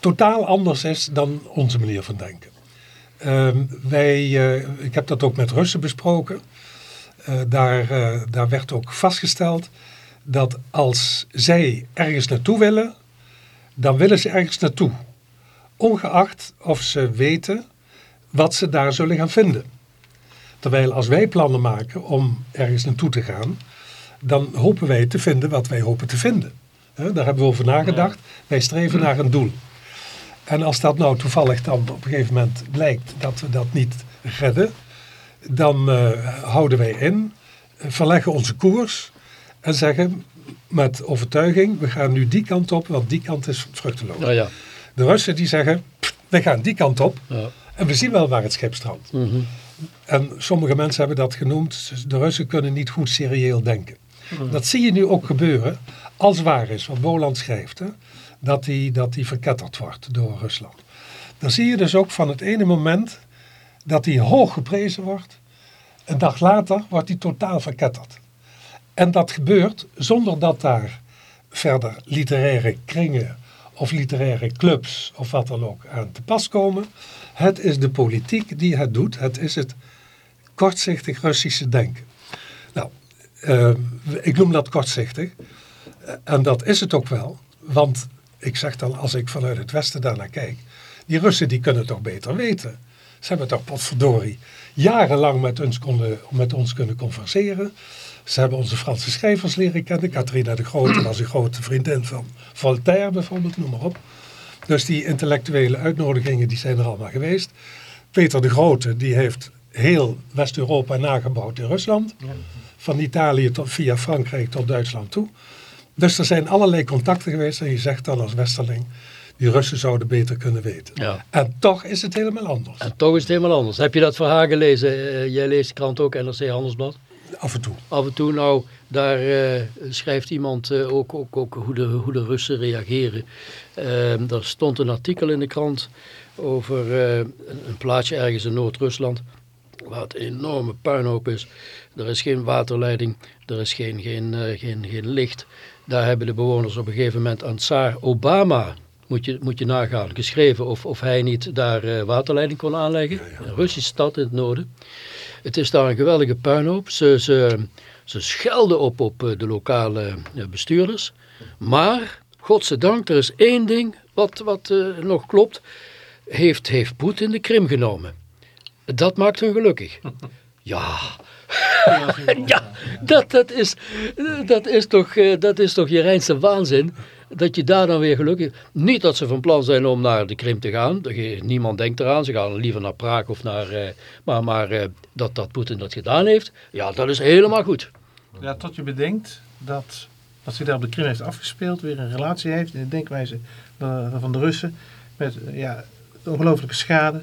totaal anders is dan onze manier van denken. Um, wij, uh, ik heb dat ook met Russen besproken. Uh, daar, uh, daar werd ook vastgesteld dat als zij ergens naartoe willen, dan willen ze ergens naartoe. Ongeacht of ze weten wat ze daar zullen gaan vinden. Terwijl als wij plannen maken om ergens naartoe te gaan, dan hopen wij te vinden wat wij hopen te vinden. He, daar hebben we over nagedacht. Wij streven naar een doel. En als dat nou toevallig dan op een gegeven moment blijkt dat we dat niet redden, dan uh, houden wij in, verleggen onze koers en zeggen met overtuiging, we gaan nu die kant op, want die kant is vruchteloos. Ja, ja. De Russen die zeggen, we gaan die kant op ja. en we zien wel waar het schip strandt. Mm -hmm. En sommige mensen hebben dat genoemd, de Russen kunnen niet goed serieel denken. Dat zie je nu ook gebeuren, als waar is, wat Boland schrijft, hè, dat die, dat verketterd wordt door Rusland. Dan zie je dus ook van het ene moment dat hij hoog geprezen wordt, een dag later wordt hij totaal verketterd. En dat gebeurt zonder dat daar verder literaire kringen of literaire clubs of wat dan ook aan te pas komen. Het is de politiek die het doet. Het is het kortzichtig Russische denken. Nou, uh, ik noem dat kortzichtig. Uh, en dat is het ook wel. Want ik zeg dan, als ik vanuit het Westen daarnaar kijk. Die Russen die kunnen toch beter weten. Ze hebben toch potverdorie jarenlang met ons, konden, met ons kunnen converseren. Ze hebben onze Franse schrijvers leren kennen. Catharina de Grote was een grote vriendin van Voltaire bijvoorbeeld, noem maar op. Dus die intellectuele uitnodigingen die zijn er allemaal geweest. Peter de Grote die heeft heel West-Europa nagebouwd in Rusland. Van Italië tot, via Frankrijk tot Duitsland toe. Dus er zijn allerlei contacten geweest en je zegt dan als Westerling, die Russen zouden beter kunnen weten. Ja. En toch is het helemaal anders. En toch is het helemaal anders. Heb je dat verhaal gelezen? Uh, jij leest de krant ook, NRC Handelsblad? Af en toe. Af en toe, nou, daar uh, schrijft iemand uh, ook, ook, ook hoe, de, hoe de Russen reageren. Er stond een artikel in de krant over een, een plaatsje ergens in Noord-Rusland. Waar het een enorme puinhoop is. Er is geen waterleiding, er is geen, geen, geen, geen licht. Daar hebben de bewoners op een gegeven moment aan Tsar Obama moet je, moet je nagaan, geschreven of, of hij niet daar uh, waterleiding kon aanleggen. Ja, ja. Een Russische stad in het noorden. Het is daar een geweldige puinhoop. Ze, ze, ze schelden op op de lokale bestuurders. Maar, godzijdank, er is één ding wat, wat uh, nog klopt. Heeft, heeft Poetin de Krim genomen. Dat maakt hun gelukkig. [laughs] Ja, ja, dat, dat, is, dat, is toch, dat is toch je reinste waanzin dat je daar dan weer gelukkig... Niet dat ze van plan zijn om naar de Krim te gaan. Niemand denkt eraan. Ze gaan liever naar Praag of naar... Uh, maar maar uh, dat, dat Poetin dat gedaan heeft, ja, dat is helemaal goed. Ja, tot je bedenkt dat wat zich daar op de Krim heeft afgespeeld... weer een relatie heeft in de denkwijze van de Russen... met ja, ongelooflijke schade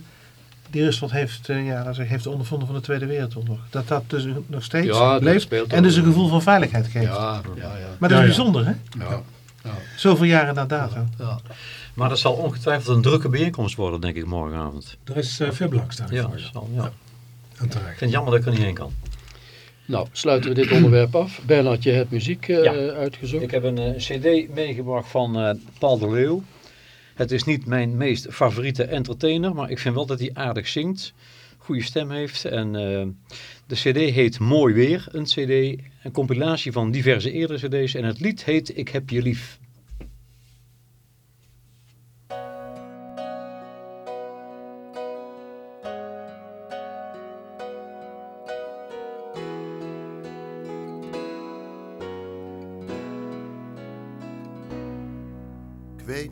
die Rusland heeft, uh, ja, heeft ondervonden van de Tweede Wereldoorlog. Dat dat dus nog steeds ja, leeft en dus een gevoel van veiligheid geeft. Ja, ja, ja. Maar dat is Ja, ja. bijzonder, hè? ja. Ja. Zoveel jaren na dato. ja. Maar dat zal ongetwijfeld een drukke bijeenkomst worden, denk ik, morgenavond. Er is uh, veel belangstelling Ja, voor. zal, ja. En Ik terecht. vind het jammer dat ik er niet heen kan. Nou, sluiten we dit onderwerp af. Bernard, je hebt muziek uh, Ja. uitgezocht. Ik heb een eh, cd meegebracht van eh, Paul de Leeuw. Het is niet mijn meest favoriete entertainer, maar ik vind wel dat hij aardig zingt. Goede stem heeft. En eh, de cd heet Mooi Weer, een cd. Een compilatie van diverse eerdere cd's. En het lied heet Ik heb je lief.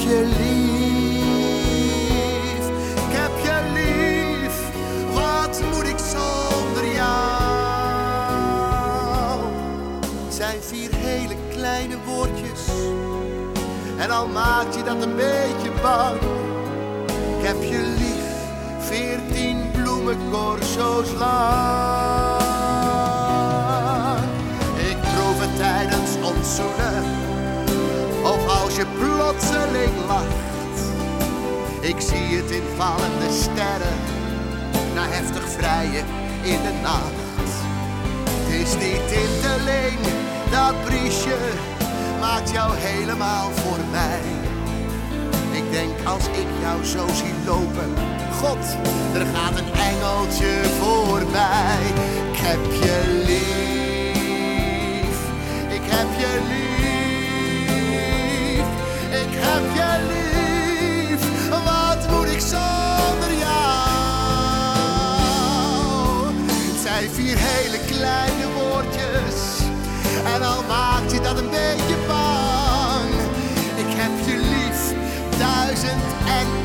Je lief, ik heb je lief. Wat moet ik zonder jou? Het zijn vier hele kleine woordjes en al maakt je dat een beetje bang. Ik heb je lief, veertien bloemencorso's lang. Ik proef het tijdens ons zoenen, je plotseling lacht. Ik zie het in vallende sterren, na heftig vrijen in de nacht. Het is die tinteling, dat briesje maakt jou helemaal voor mij. Ik denk als ik jou zo zie lopen, God, er gaat een engeltje voorbij. Ik heb je lief, En al maakt je dat een beetje bang. Ik heb je lief, duizend en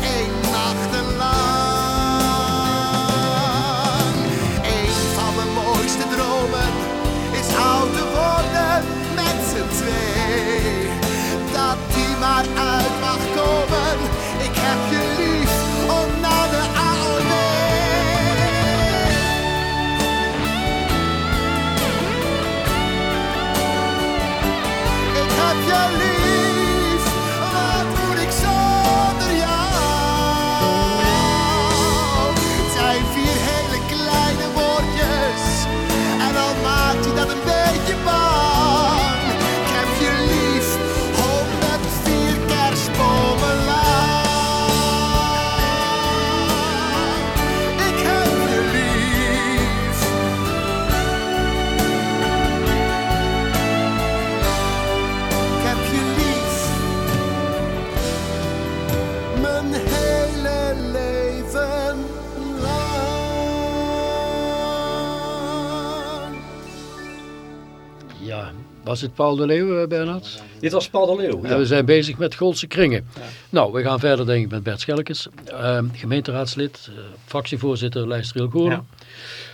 was het Paul de Leeuw, eh, Bernhard? Dit was Paul de Leeuw. En we zijn bezig met Goldse Kringen. Nou, we gaan verder denk ik met Bert Schelkes, ehm, gemeenteraadslid, eh, fractievoorzitter Lijstriel Goorn.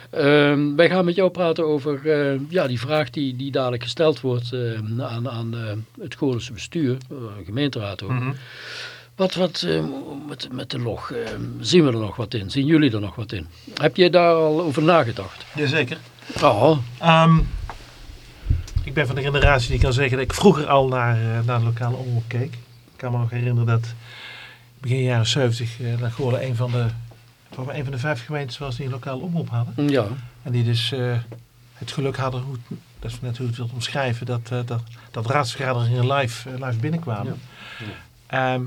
Ehm, wij gaan met jou praten over eh, ja, die vraag die, die dadelijk gesteld wordt eh, aan, aan eh, het Goorlense bestuur, gemeenteraad ook. Mhm. Wat, wat eh, met, met de log, zien we er nog wat in? Zien jullie er nog wat in? Heb je daar al over nagedacht? Jazeker. Oh, Ehm, ik ben van de generatie die kan zeggen dat ik vroeger al naar, eh, naar de lokale omroep keek. Ik kan me nog herinneren dat begin jaren 70 uh, dat Goorlen een van de, mij een van de vijf gemeentes was die een lokale omroep hadden. ja. En die dus eh, het geluk hadden, hoe, dat is net hoe je het wilt omschrijven, dat, eh, dat, dat raadsvergaderingen live, eh, live binnenkwamen. Ehm,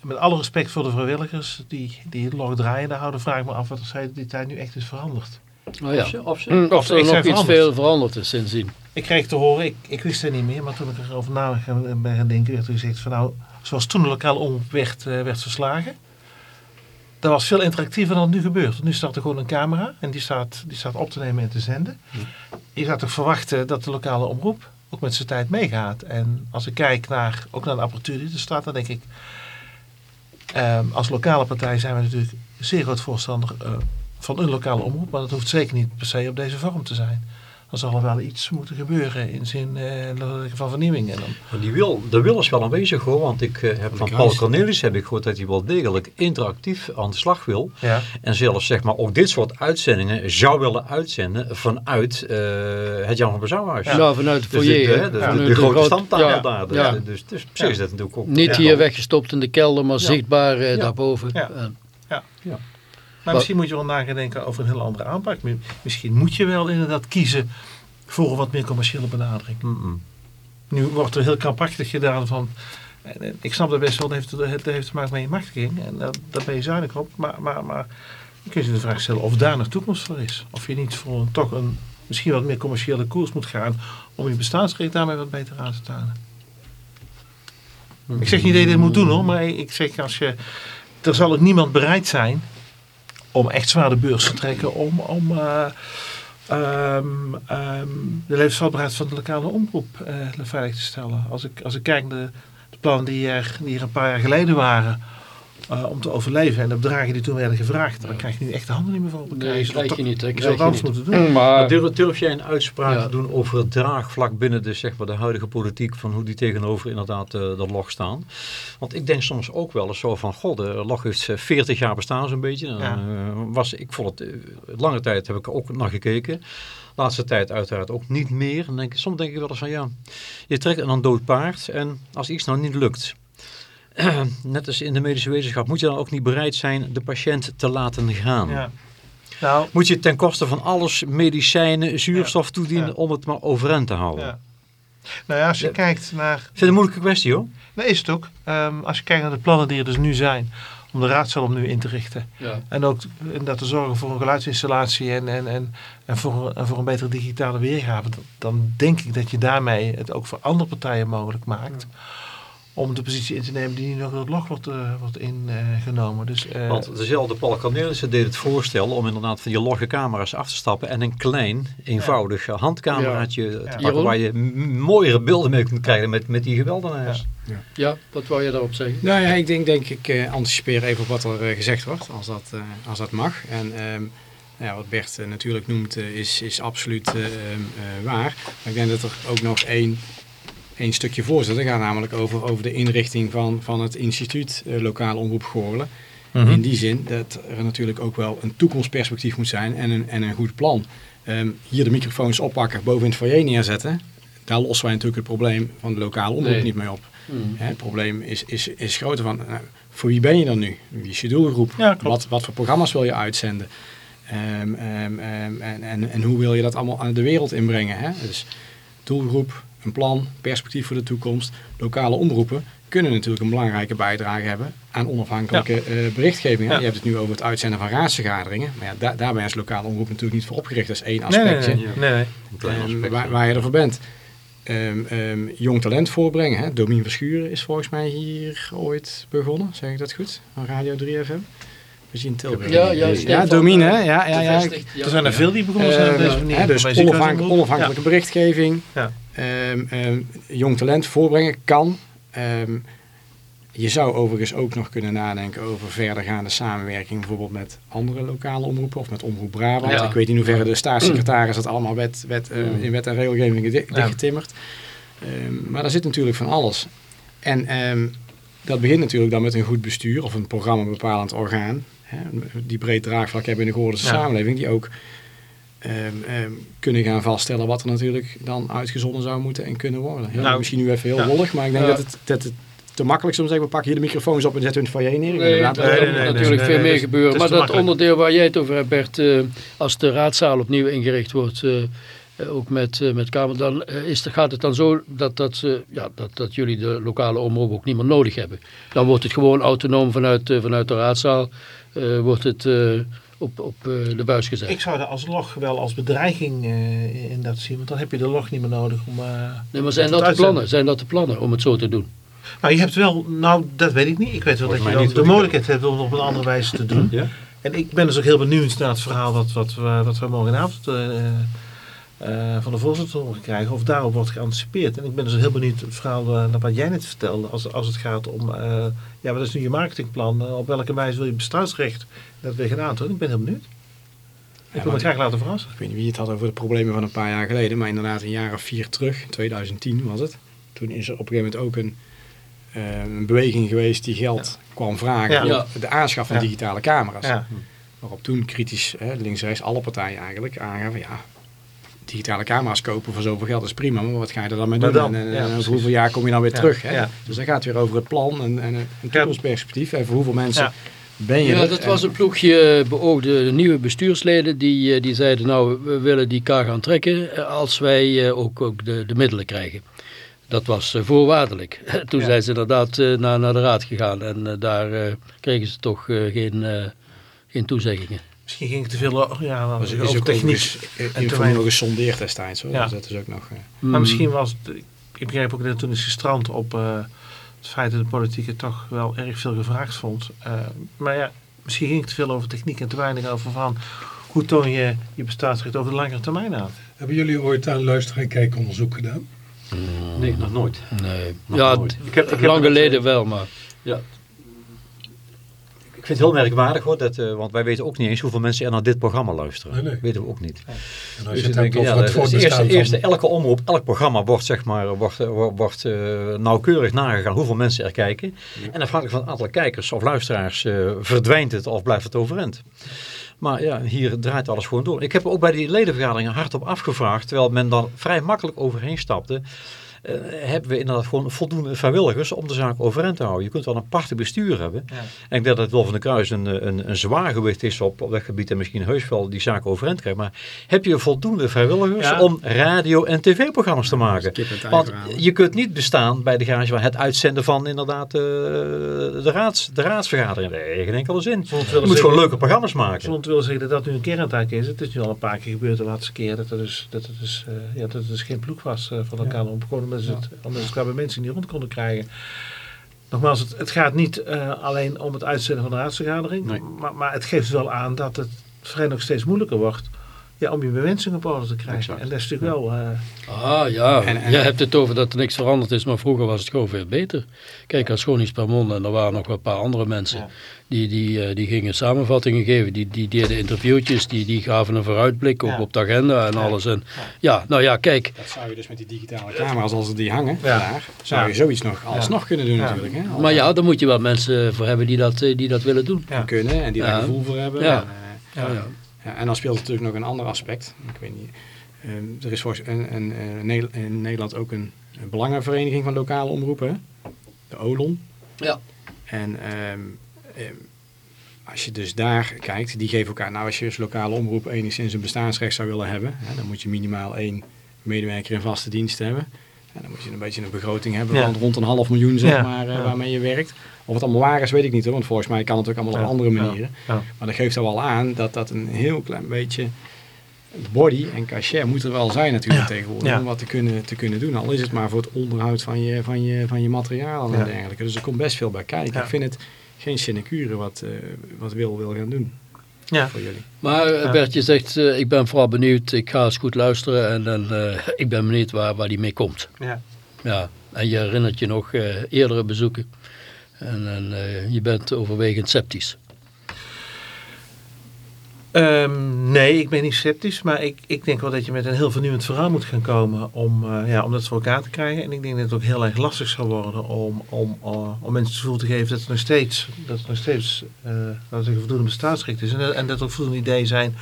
met alle respect voor de vrijwilligers die, die het log draaien, daar houden, vraag ik me af wat er zij die tijd nu echt is veranderd. Oh, ja. Of ze- of ze- Of er Ik nog iets veranderd. veel veranderd is sindsdien. Ik kreeg te horen, ik, ik wist het niet meer, maar toen ik erover na ben gaan denken, werd er gezegd van nou, zoals toen de lokale omroep werd, eh, werd verslagen, dat was veel interactiever dan het nu gebeurt. Nu staat er gewoon een camera en die staat, die staat op te nemen en te zenden. Je zou toch verwachten dat de lokale omroep ook met zijn tijd meegaat. En als ik kijk naar, ook naar de apparatuur die er staat, dan denk ik, ehm, als lokale partij zijn we natuurlijk zeer groot voorstander eh, van een lokale omroep, maar dat hoeft zeker niet per se op deze vorm te zijn. Dan zal er wel iets moeten gebeuren in zin eh, van vernieuwing. En dan, Maar die wil, de wil is wel aanwezig hoor, want ik eh, heb van kruis. Paul Cornelis heb ik gehoord dat hij wel degelijk interactief aan de slag wil. ja. En zelfs zeg maar ook dit soort uitzendingen zou willen uitzenden vanuit eh, het Jan van Bezouwhuis. Ja, vanuit de Dus foyer. de, grote standtafel ja, daar. Dus, ja. dus, dus op zich is dat natuurlijk ook... Niet ja, hier weggestopt in de kelder, maar Ja. zichtbaar Ja. daarboven. Ja. Maar misschien moet je wel nadenken over een heel andere aanpak. Mi- Misschien moet je wel inderdaad kiezen voor een wat meer commerciële benadering. Nu wordt er heel krampachtig gedaan van... Ik snap dat best wel, dat heeft, dat heeft te maken met je machtiging. En daar ben je zuinig op. Maar, maar, maar dan kun je de vraag stellen of daar nog toekomst voor is. Of je niet voor een, toch een misschien wat meer commerciële koers moet gaan om je bestaansrecht daarmee wat beter aan te tonen. Ik zeg niet dat je dit moet doen hoor, maar ik zeg als je, er zal ook niemand bereid zijn om echt zwaar de beurs te trekken om, om eh, ehm, ehm, de levensvatbaarheid van de lokale omroep eh, veilig te stellen. Als ik, als ik kijk naar de, de plannen die er, die er een paar jaar geleden waren eh, om te overleven en de bedragen die toen werden gevraagd, dan krijg je nu echt de handen niet meer voor elkaar. Nee, krijg je niet. Je krijg zult je alles niet. moeten doen. Maar Maar durf, durf jij een uitspraak Ja. te doen over het draagvlak binnen de, zeg maar, de huidige politiek, van hoe die tegenover inderdaad eh dat log staan? Want ik denk soms ook wel eens zo van, god, de log heeft eh, 40 jaar bestaan zo'n beetje. Ja. Eh, was, ik vond het, eh, lange tijd heb ik er ook naar gekeken. Laatste tijd uiteraard ook niet meer. En denk, soms denk ik wel eens van, ja, je trekt aan een dood paard en als iets nou niet lukt... [clears throat] Net als in de medische wetenschap moet je dan ook niet bereid zijn de patiënt te laten gaan. Ja. Nou, Moet je ten koste van alles medicijnen, zuurstof toedienen Ja. om het maar overeind te houden. Ja. Nou ja, als je Ja. kijkt naar... Ik vind het een moeilijke kwestie hoor. Dat is het ook. Ehm, als je kijkt naar de plannen die er dus nu zijn om de raadzaal opnieuw in te richten. ja. En ook inderdaad te zorgen voor een geluidsinstallatie en, en, en, en, voor, en voor een betere digitale weergave. Dan- Dan denk ik dat je daarmee het ook voor andere partijen mogelijk maakt. Om de positie in te nemen die nu nog door het log wordt, eh, wordt ingenomen. Dus, eh, Want dezelfde Paul Cornelissen deed het voorstel om inderdaad van die logge camera's af te stappen en een klein, eenvoudig handcameraatje te pakken Jeroen? waar je mooiere beelden mee kunt krijgen met, met die geweldenaars. ja, wat wou je daarop zeggen? Nou ja, ik denk, denk ik eh, anticipeer even op wat er gezegd wordt, als dat, eh, als dat mag. En ehm, ja, wat Bert natuurlijk noemt, is, is absoluut eh, ehm, eh, waar. Maar ik denk dat er ook nog één, één stukje voor zit. Dat gaat namelijk over, over de inrichting van, van het instituut eh, Lokale Omroep Goorlen. Mhm. In die zin dat er natuurlijk ook wel een toekomstperspectief moet zijn en een, en een goed plan. Ehm, hier de microfoons oppakken, boven in het foyer neerzetten. Daar lossen wij natuurlijk het probleem van de lokale omroep Nee. niet mee op. Hmm. Hè, het probleem is, is, is groter van, nou, voor wie ben je dan nu? Wie is je doelgroep? Ja, wat, wat voor programma's wil je uitzenden? Ehm, ehm, ehm, en, en, en hoe wil je dat allemaal aan de wereld inbrengen? Hè? Dus doelgroep, een plan, perspectief voor de toekomst. Lokale omroepen kunnen natuurlijk een belangrijke bijdrage hebben aan onafhankelijke eh, berichtgeving. Ja. Je hebt het nu over het uitzenden van raadsvergaderingen. Maar ja, daar, daar ben je als lokale omroep natuurlijk niet voor opgericht. Dat is één aspectje. nee, nee, Ehm, aspect. waar, waar je ervoor bent. Ehm, ehm, jong talent voorbrengen. Hè? Domien Verschuren is volgens mij hier ooit begonnen. Zeg ik dat goed? Van Radio 3FM. We zien Tilburg. Ja, ja, ja, hè? eh, Ja, ja, ja. Er zijn er veel die begonnen zijn op deze manier. dus onafhankelijk, onafhankelijke berichtgeving. Ja. Ehm, ehm, jong talent voorbrengen kan. Ehm, je zou overigens ook nog kunnen nadenken over verdergaande samenwerking. Bijvoorbeeld met andere lokale omroepen of met Omroep Brabant. Ja. Ik weet niet in hoeverre de staatssecretaris dat allemaal wet, wet, eh, in wet en regelgeving dichtgetimmerd. Ehm, maar daar zit natuurlijk van alles. En ehm, dat begint natuurlijk dan met een goed bestuur of een programmabepalend orgaan. Hè, die breed draagvlak hebben in de Ja. samenleving. Die ook ehm, ehm, kunnen gaan vaststellen wat er natuurlijk dan uitgezonden zou moeten en kunnen worden. Heel, Nou, misschien nu even heel ja. wollig, maar ik denk Ja. dat, het, dat het te makkelijk is om te zeggen, we pakken hier de microfoons op en zetten het foyer neer. Nee, dat nee, moet nee, nee, natuurlijk nee, veel nee, meer gebeuren. Maar dat makkelijk. onderdeel waar jij het over hebt, Bert, eh, als de raadzaal opnieuw ingericht wordt, eh, ook met, eh, met Kamer, dan eh, is, gaat het dan zo dat, dat, ze- ja, dat, dat jullie de lokale omroep ook niet meer nodig hebben. Dan wordt het gewoon autonoom vanuit, eh, vanuit de raadzaal, eh, wordt het eh, op, op eh, de buis gezet. Ik zou dat als log wel als bedreiging eh, in dat zien. Want dan heb je de log niet meer nodig om... eh, nee, maar zijn dat de plannen? Zijn dat de plannen om het zo te doen? Nou, je hebt wel... Nou, dat weet ik niet. Ik weet wel Volgens dat je dan de mogelijkheid hebt om het op een andere wijze te doen. Ja? En ik ben dus ook heel benieuwd naar het verhaal wat, wat, we, wat we morgenavond eh, van de voorzitter krijgen. Of daarop wordt geanticipeerd. En ik ben dus heel benieuwd het verhaal eh, naar wat jij net vertelde. Als, als het gaat om, eh, ja, wat is nu je marketingplan? Op welke wijze wil je bestaansrecht dat weer gaan aantonen? Ik ben heel benieuwd. Ik wil me graag laten verrassen. Ik weet niet wie het had over de problemen van een paar jaar geleden, maar inderdaad een jaar of vier terug, 2010 was het. Toen is er op een gegeven moment ook een, een beweging geweest die geld kwam vragen Ja. voor de aanschaf van digitale camera's. Waarop toen kritisch, hè, links rechts, alle partijen eigenlijk aangaven, ja, digitale camera's kopen voor zoveel geld is prima, maar wat ga je er dan mee doen? dan? en, en- Ja, en over hoeveel jaar kom je dan weer Ja, terug? Hè? ja. Dus dan gaat weer over het plan en, en een toekomstperspectief. En voor hoeveel mensen Ja. ben je Ja, er? dat En- was een ploegje beoogde nieuwe bestuursleden die, eh, die zeiden nou we willen die K gaan trekken eh, als wij eh, ook, ook de, de middelen krijgen. Dat was eh, voorwaardelijk. [laughs] Toen Ja. zijn ze inderdaad eh, naar, naar de raad gegaan en eh, daar eh, kregen ze toch eh, geen, eh, geen toezeggingen. Misschien ging ik te veel o- ja, is, is ook techniek. technisch en in te ieder weinig- nog gesondeerd destijds. Hoor. Ja. Dus dat is ook nog... eh, Maar misschien was het, ik begreep ook dat het toen is gestrand op eh, het feit dat de politiek het toch wel erg veel gevraagd vond. Eh, maar ja, misschien ging het te veel over techniek en te weinig over van hoe toon je je bestaansrecht over de langere termijn aan. Hebben jullie ooit aan luister- en kijkonderzoek gedaan? Nee, nog nooit. Nee. Nog Ja, nooit. Ik heb- ik heb lang geleden wel, maar... Ik vind het heel merkwaardig hoor, dat, eh, want wij weten ook niet eens hoeveel mensen er naar dit programma luisteren. Nee, nee. weten we ook niet. En als Dus je het denk, hebt ja, over dat het is eerst, voortbestaan eerst van... elke omroep, elk programma wordt, zeg maar, wordt, eh, wordt, wordt eh, nauwkeurig nagegaan hoeveel mensen er kijken. En afhankelijk van het aantal kijkers of luisteraars eh, verdwijnt het of blijft het overeind. Maar ja, hier draait alles gewoon door. Ik heb ook bij die ledenvergaderingen hardop afgevraagd, terwijl men dan vrij makkelijk overheen stapte. Eh, hebben we inderdaad gewoon voldoende vrijwilligers om de zaak overeind te houden. Je kunt wel een partig bestuur hebben. Ja. En ik denk dat het Wolf van der Kruis een, een, een zwaar gewicht is op, op dat gebied en misschien heus wel die zaak overeind krijgt. Maar heb je voldoende vrijwilligers Ja. om radio- en tv-programma's te maken? Want je kunt niet bestaan bij de garage waar het uitzenden van inderdaad eh, de, raads, de raadsvergadering. Nee, geen enkele zin. Je moet gewoon leuke programma's maken. Zonder willen zeggen dat dat nu een kerntaak is. Het is nu al een paar keer gebeurd de laatste keer dat er dus, dat het dus, eh, ja, dat het dus geen ploeg was van elkaar. Om, gewoon omdat ze het anders bij mensen niet rond konden krijgen. Nogmaals, het, het gaat niet eh, alleen om het uitzenden van de raadsvergadering. Nee. Maar, maar het geeft wel aan dat het vrij nog steeds moeilijker wordt ja, om je bewensing op orde te krijgen. Exact. En dat is natuurlijk wel... eh, Ah ja, En- en- jij hebt het over dat er niks veranderd is, maar vroeger was het gewoon veel beter. Kijk, als Schonies per Monde en er waren nog wel een paar andere mensen. Ja. Die, die, eh, die gingen samenvattingen geven, die, die deden interviewtjes, die, die gaven een vooruitblik ook Ja. op de agenda en alles. En, ja, nou ja, kijk, Dat zou je dus met die digitale camera's, als er die hangen Ja. daar, zou Ja. je zoiets nog alsnog kunnen doen Ja. natuurlijk. Hè? maar ja, daar moet je wel mensen voor hebben die dat, eh, die dat willen doen. Ja. kunnen en die daar Ja. gevoel voor hebben. Ja. En, eh, Ja, ja. en dan speelt natuurlijk nog een ander aspect. Ik weet niet. ehm, er is volgens een, een, eh, in Nederland ook een, belangenvereniging van lokale omroepen. De OLON. Ja. En ehm, ehm, als je dus daar kijkt, die geven elkaar, nou als je als lokale omroep enigszins een bestaansrecht zou willen hebben, hè, dan moet je minimaal één medewerker in vaste dienst hebben. En dan moet je een beetje een begroting hebben Ja. rond een half miljoen zeg Ja. maar, eh, waarmee je werkt. Of het allemaal waar is, weet ik niet hoor, want volgens mij kan het ook allemaal Ja. op andere manieren. Maar dat geeft al wel aan dat dat een heel klein beetje body en cachet moet er wel zijn natuurlijk tegenwoordig om wat te kunnen, te kunnen doen. Al is het maar voor het onderhoud van je, van je, van je materiaal en dergelijke. Dus er komt best veel bij kijken. Ik vind het geen sinecure wat, eh, wat Wil wil gaan doen ja. voor jullie. Maar eh, Ja. Bert, je zegt, eh, ik ben vooral benieuwd, ik ga eens goed luisteren en dan, eh, ik ben benieuwd waar, waar die mee komt. Ja. Ja, en je herinnert je nog eh, eerdere bezoeken en, en eh, je bent overwegend sceptisch. Ehm, nee, ik ben niet sceptisch, maar ik, ik denk wel dat je met een heel vernieuwend verhaal moet gaan komen om, eh, ja, om dat voor elkaar te krijgen. En ik denk dat het ook heel erg lastig zal worden om, om, eh, om mensen het gevoel te geven dat het nog steeds, dat het nog steeds eh, we zeggen, voldoende bestaansrecht is. En, dat- en dat er ook voldoende ideeën zijn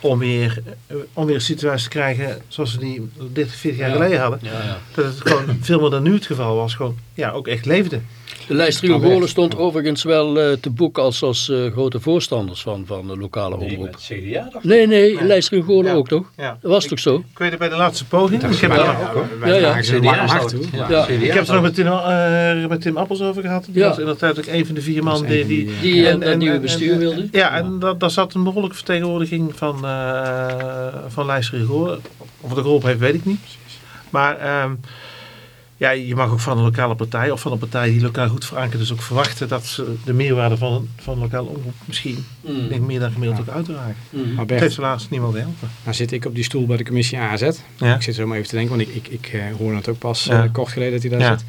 om weer, eh, om weer een situatie te krijgen zoals we die 30, 40 jaar Ja. geleden hadden. Ja, ja. Dat het gewoon veel meer dan nu het geval was, gewoon ja, ook echt leefde. De lijst. Golen stond overigens wel eh, te boek als, als eh, grote voorstanders van, van de lokale Nee, omroep. CDA toch? Nee, nee, Ja. lijst Rio Golen Ja. ook toch? Ja. Dat was ik, toch zo? Ik weet het bij de laatste poging. Ik heb, het ja, nog- met Tim, eh, met Tim Appels over gehad. Die Ja. was inderdaad ook een van de vier man die... die die, Die en- en, dat nieuwe bestuur en- wilde? ja, en da- daar zat een behoorlijke vertegenwoordiging van, eh van Lijst Rigor. Of het geholpen heeft, weet ik niet. Maar ehm, ja, je mag ook van een lokale partij of van een partij die lokaal goed verankerd is ook verwachten dat ze de meerwaarde van, van een lokale omroep misschien, Mm. denk meer dan gemiddeld Ja. ook uitdragen. Mm. Maar Het Bert, heeft helaas niemand te helpen. nou zit ik op die stoel bij de commissie AZ. Ja. Ik zit zo maar even te denken, want ik, ik, ik eh, hoorde het ook pas Ja. eh, kort geleden dat hij daar Ja. zit.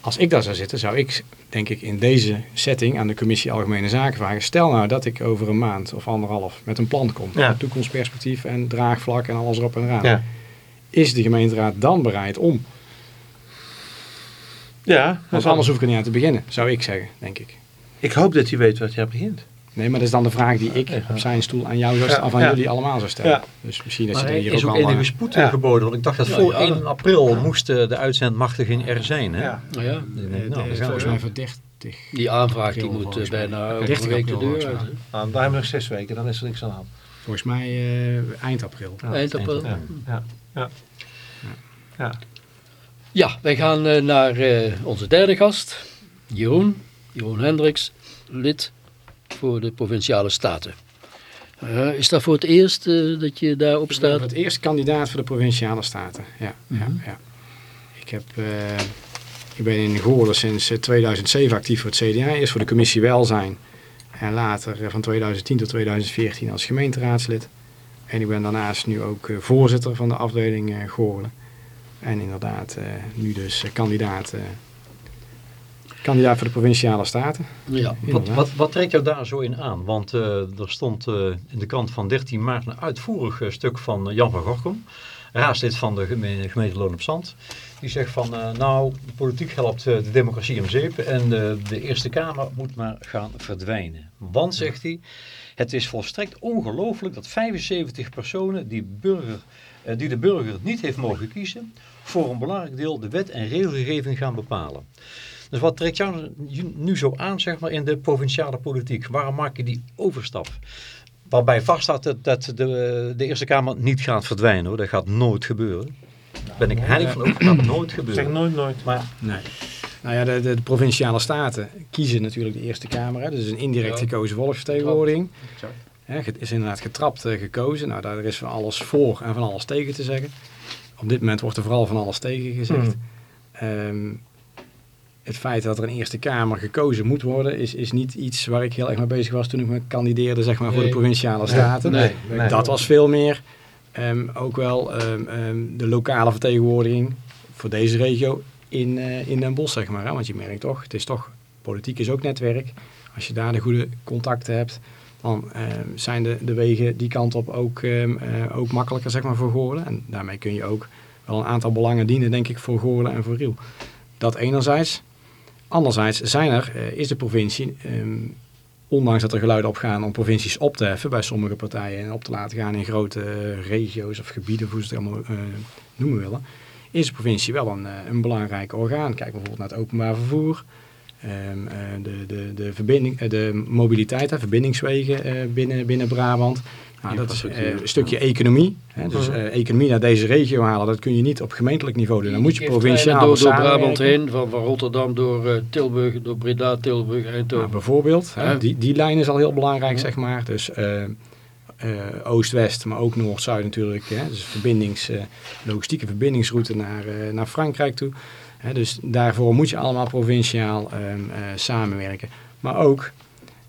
Als ik daar zou zitten, zou ik denk ik in deze setting aan de commissie Algemene Zaken vragen. Stel nou dat ik over een maand of anderhalf met een plan kom. Toekomstperspectief en draagvlak en alles erop en eraan. Ja. Is de gemeenteraad dan bereid om? Ja, Want anders hoef ik er niet aan te beginnen, zou ik zeggen, denk ik. ik hoop dat hij weet wat je aan begint. Nee, maar dat is dan de vraag die ik op zijn stoel aan jou zou Ja, stellen, of aan ja. jullie allemaal zou stellen. Ja. Dus misschien dat Maar je er er hier is ook ook al... enige spoed ja. geboden. Want ik dacht dat voor ja. 1 april moesten de uitzendmachtigen er zijn. Hè? Ja. Nou ja, nou, we gaan volgens er. mij voor 30. die aanvraag die moet eh, bijna over 30 een week de deur uit. Nou, daar hebben we nog zes weken, dan is er niks aan de hand. Volgens mij eh, eind april. Ja. Eind april. Ja. Ja. Ja. Ja. Wij gaan eh, naar eh, onze derde gast, Jeroen. Jeroen Hendricks, lid voor de Provinciale Staten. Eh, is dat voor het eerst dat je daarop Ik ben voor staat? het eerst kandidaat voor de Provinciale Staten. Ja, ja, ja. Ik, heb, ik ben in Goorlen sinds eh, 2007 actief voor het CDA. Eerst voor de commissie Welzijn. En later van 2010 tot 2014 als gemeenteraadslid. En ik ben daarnaast nu ook voorzitter van de afdeling Goorlen. En inderdaad eh, nu dus eh, kandidaat, eh, kandidaat voor de Provinciale Staten. Ja. Wat, wat, wat trekt jou daar zo in aan? Want er stond in de krant van 13 maart een uitvoerig stuk van Jan van Gorkum, raadslid van de geme- gemeente Loon op Zand. Die zegt van, nou, de politiek helpt de democratie om zeep en de, de Eerste Kamer moet maar gaan verdwijnen. Want, zegt hij, het is volstrekt ongelooflijk dat 75 personen die, burger, die de burger niet heeft mogen kiezen, voor een belangrijk deel de wet en regelgeving gaan bepalen. Dus wat trekt jou nu zo aan zeg maar, in de provinciale politiek? Waarom maak je die overstap? Waarbij vaststaat dat, dat de, de Eerste Kamer niet gaat verdwijnen. Hoor. Dat gaat nooit gebeuren. Daar ben ik heilig van ook. Dat gaat nooit Ik zeg gebeuren. nooit nooit. Maar Nee. Nou ja, de, de, de provinciale staten kiezen natuurlijk de Eerste Kamer. Hè. Dus een indirect Ja. gekozen volksvertegenwoordiging. Hè, het is inderdaad getrapt eh, gekozen. Nou, daar is van alles voor en van alles tegen te zeggen. Op dit moment wordt er vooral van alles tegen gezegd. Ehm, het feit dat er een Eerste Kamer gekozen moet worden, is, is niet iets waar ik heel erg mee bezig was toen ik me kandideerde zeg maar, voor de provinciale staten. Nee, nee. Dat was veel meer ehm, ook wel ehm, ehm, de lokale vertegenwoordiging voor deze regio in, eh, in Den Bosch, zeg maar. Hè? Want je merkt toch, het is toch, politiek is ook netwerk. Als je daar de goede contacten hebt, dan ehm, zijn de, de wegen die kant op ook, ehm, eh, ook makkelijker, zeg maar, voor Goorlen. En daarmee kun je ook wel een aantal belangen dienen, denk ik, voor Goorlen en voor Riel. Dat enerzijds. Anderzijds zijn er, eh, is de provincie, ehm, ondanks dat er geluiden opgaan om provincies op te heffen bij sommige partijen en op te laten gaan in grote eh, regio's of gebieden, hoe ze het allemaal noemen willen, is de provincie wel een, een belangrijk orgaan. Kijk bijvoorbeeld naar het openbaar vervoer, ehm, eh, de, de, de, verbinding, eh, de mobiliteit, hè, verbindingswegen eh, binnen, binnen Brabant. Nou, dat is een stukje economie. Hè, dus economie naar deze regio halen, dat kun je niet op gemeentelijk niveau doen. Dan moet je provinciaal door, door. Brabant heen, van, van Rotterdam door Tilburg, door Breda, Tilburg, Nou, Eindhoven. bijvoorbeeld, hè, die, die lijn is al heel belangrijk, zeg maar. Dus Oost-West, maar ook Noord-Zuid natuurlijk. Hè. Dus verbindings, eh, logistieke verbindingsroute naar, naar Frankrijk toe. Dus daarvoor moet je allemaal provinciaal ehm, eh, samenwerken. Maar ook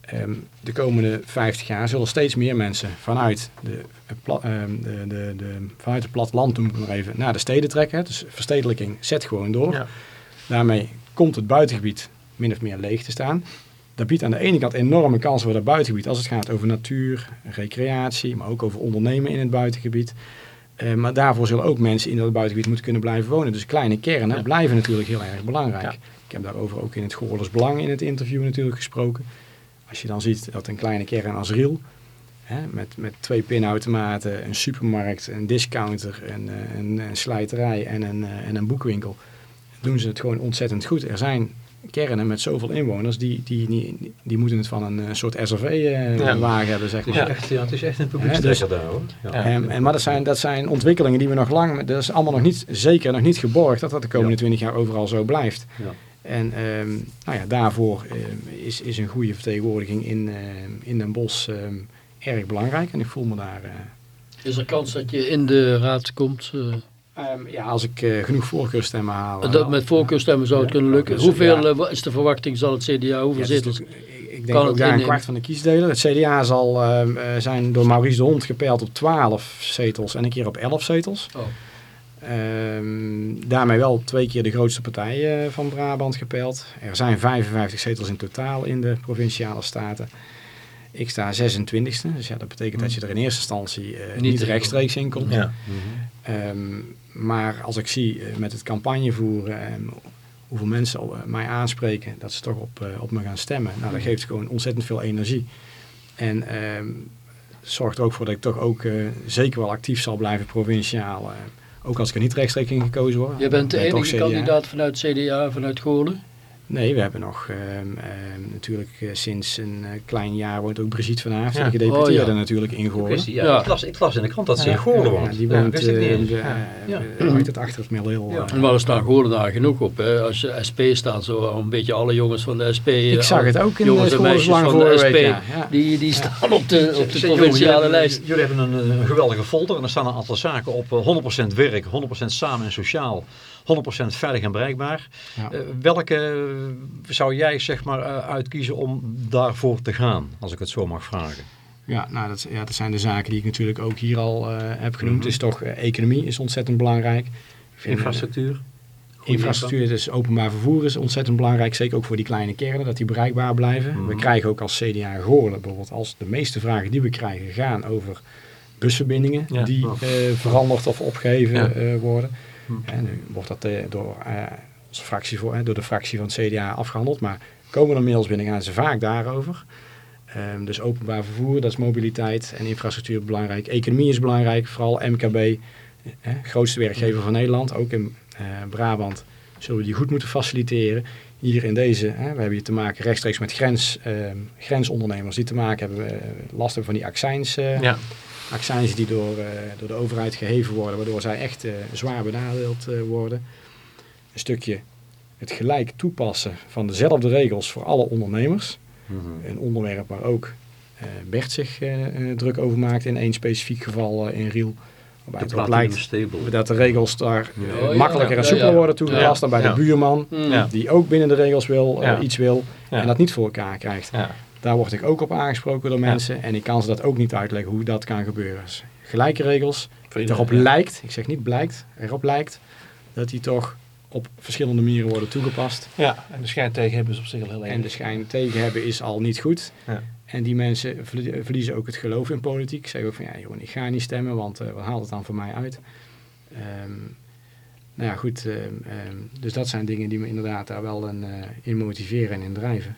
ehm, de komende 50 jaar zullen steeds meer mensen vanuit, de, eh, ehm, de, de, de, vanuit het platteland, noem ik het maar even, naar de steden trekken. Dus verstedelijking zet gewoon door. Ja. Daarmee komt het buitengebied min of meer leeg te staan. Dat biedt aan de ene kant enorme kansen voor dat buitengebied als het gaat over natuur, recreatie, maar ook over ondernemen in het buitengebied. Eh, maar daarvoor zullen ook mensen in dat buitengebied moeten kunnen blijven wonen. Dus kleine kernen Ja. blijven natuurlijk heel erg belangrijk. Ja. Ik heb daarover ook in het Goorles Belang in het interview natuurlijk gesproken. Als je dan ziet dat een kleine kern als Riel, hè, met, met twee pinautomaten, een supermarkt, een discounter, een, eh, een, een slijterij en een, eh, en een boekwinkel, doen ze het gewoon ontzettend goed. Er zijn kernen met zoveel inwoners, die, die, die, die moeten het van een eh, soort Ja. SRV-wagen hebben, zeg het is, maar. echt, ja, het is echt een publiek dus- daar hoor. Ja. En, en, maar dat zijn, dat zijn ontwikkelingen die we nog lang, dat is allemaal nog niet zeker, nog niet geborgd, dat dat de komende Ja. twintig jaar overal zo blijft. Ja. En ehm, nou ja, daarvoor ehm, is, is een goede vertegenwoordiging in, ehm, in Den Bosch ehm, erg belangrijk. En ik voel me daar... eh, Is er kans dat je in de raad komt? Eh, ehm, ja, als ik eh, genoeg voorkeurstemmen haal... dat met voorkeurstemmen zou het Ja. kunnen lukken. Dus, Hoeveel ja. eh, is de verwachting? Zal het CDA? Hoeveel Ja, is zetels? ik, denk kan ook het daar een kwart van de kiesdelen. Het CDA zal ehm, eh, zijn door Maurice de Hond gepeild op 12 zetels en een keer op 11 zetels. Oh. Ehm, daarmee wel twee keer de grootste partij van Brabant gepeild. Er zijn 55 zetels in totaal in de provinciale staten. Ik sta 26e, dus ja, dat betekent dat je er in eerste instantie eh, Niet rechtstreeks in komt. Ja. Ehm, maar als ik zie eh, met het campagne voeren en hoeveel mensen al, eh, mij aanspreken dat ze toch op, eh, op me gaan stemmen, nou, dat geeft gewoon ontzettend veel energie. En ehm, zorgt er ook voor dat ik toch ook eh, zeker wel actief zal blijven provinciaal. eh, ook als ik er niet rechtstreeks in gekozen word. Je bent de enige kandidaat vanuit CDA, vanuit Goorlen. Nee, we hebben nog ehm, ehm, natuurlijk eh, sinds een eh, klein jaar woont ook Brigitte van Aert, Ja. de gedeputeerde Oh, ja. natuurlijk in Hoe Goorlen. is die? Ja, Ja. Ik, las, ik las in de krant dat ze Ja. in Goorlen Ja, woont. die woont niet eh, het achter het Middel. Ja. En waar staan Goorlen daar genoeg op. Hè? Als je SP staat, zo een beetje alle jongens van de SP. Ik zag het ook in jongens de en meisjes van de SP. week. Ja. Ja. Die, die staan op de, op de provinciale lijst. Jullie hebben een, een geweldige folder en er staan een aantal zaken op. eh, 100% werk, 100% samen en sociaal, 100% veilig en bereikbaar. Ja. Eh, welke eh, zou jij zeg maar eh, uitkiezen om daarvoor te gaan, als ik het zo mag vragen? Ja, nou, dat, ja, dat zijn de zaken die ik natuurlijk ook hier al eh, heb genoemd. Mhm. Is toch, economie is ontzettend belangrijk. Infrastructuur? Infrastructuur, dus openbaar vervoer is ontzettend belangrijk. Zeker ook voor die kleine kernen, dat die bereikbaar blijven. Mhm. We krijgen ook als CDA Goorlen bijvoorbeeld, als de meeste vragen die we krijgen gaan over busverbindingen Ja. die eh, veranderd of opgeheven Ja. eh, worden. En nu wordt dat eh, door, eh, onze fractie voor, door de fractie van het CDA afgehandeld. Maar komen er mails binnen, gaan ze vaak daarover. Ehm, dus openbaar vervoer, dat is mobiliteit en infrastructuur belangrijk. Economie is belangrijk, vooral MKB, eh, grootste werkgever van Nederland. Ook in eh, Brabant zullen we die goed moeten faciliteren. Hier in deze, hè, we hebben hier te maken rechtstreeks met grens, ehm, grensondernemers die te maken hebben, last hebben van die accijns, Ja. Accijns die door, eh, door de overheid geheven worden, waardoor zij echt eh, zwaar benadeeld eh, worden. Een stukje het gelijk toepassen van dezelfde regels voor alle ondernemers. Mhm. Een onderwerp waar ook eh, Bert zich eh, eh, druk over maakt in één specifiek geval in Riel. Waarbij De het lijkt stable. dat de regels daar Ja. Oh, ja. makkelijker en soepeler ja. worden toegepast Ja. dan bij Ja. de buurman. Ja. Die ook binnen de regels wil, Ja. iets wil Ja. en dat niet voor elkaar krijgt. Ja. Daar word ik ook op aangesproken door mensen. En ik kan ze dat ook niet uitleggen hoe dat kan gebeuren. Dus gelijke regels, Voor erop ja. lijkt, ik zeg niet blijkt, erop lijkt, dat die toch op verschillende manieren worden toegepast. Ja, en de schijn tegen hebben is op zich al heel erg. En de schijn tegen hebben is al niet goed. Ja. En die mensen verlie- verliezen ook het geloof in politiek. Zeggen ook van, ja jongen, ik ga niet stemmen, want eh, wat haalt het dan voor mij uit? Ehm, nou ja, goed. ehm, ehm, dus dat zijn dingen die me inderdaad daar wel een, eh, in motiveren en in drijven.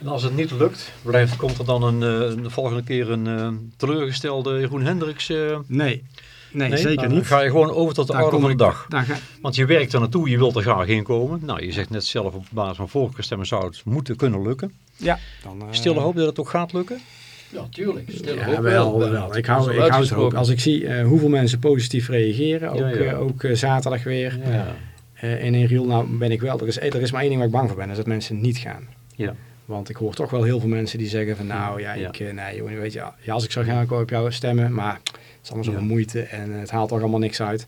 En als het niet lukt, blijft, komt er dan een, eh, de volgende keer een eh, teleurgestelde Jeroen Hendricks? eh, Nee, nee, nee? zeker Dan niet. ga je gewoon over tot de orde van de dag. Ga, Want je werkt er naartoe, je wilt er graag in komen. Nou, je zegt net zelf op basis van voorkeurstemmen zou het moeten kunnen lukken. ja, dan, eh, Stille hoop dat het ook gaat lukken? Ja, tuurlijk. Stille Ja, hoop wel, wel. wel. Ik hou, ik hou het ook. Als ik zie eh, hoeveel mensen positief reageren, ook, Ja, ja. ook zaterdag weer. Ja. Eh, en in Riel nou ben ik wel, er is, er is maar één ding waar ik bang voor ben, is dat mensen niet gaan. Ja. Want ik hoor toch wel heel veel mensen die zeggen van nou ja, ik, eh, nee jongen, weet je, ja, als ik zou gaan, ik op jou stemmen, maar het is allemaal Ja. moeite en het haalt toch allemaal niks uit.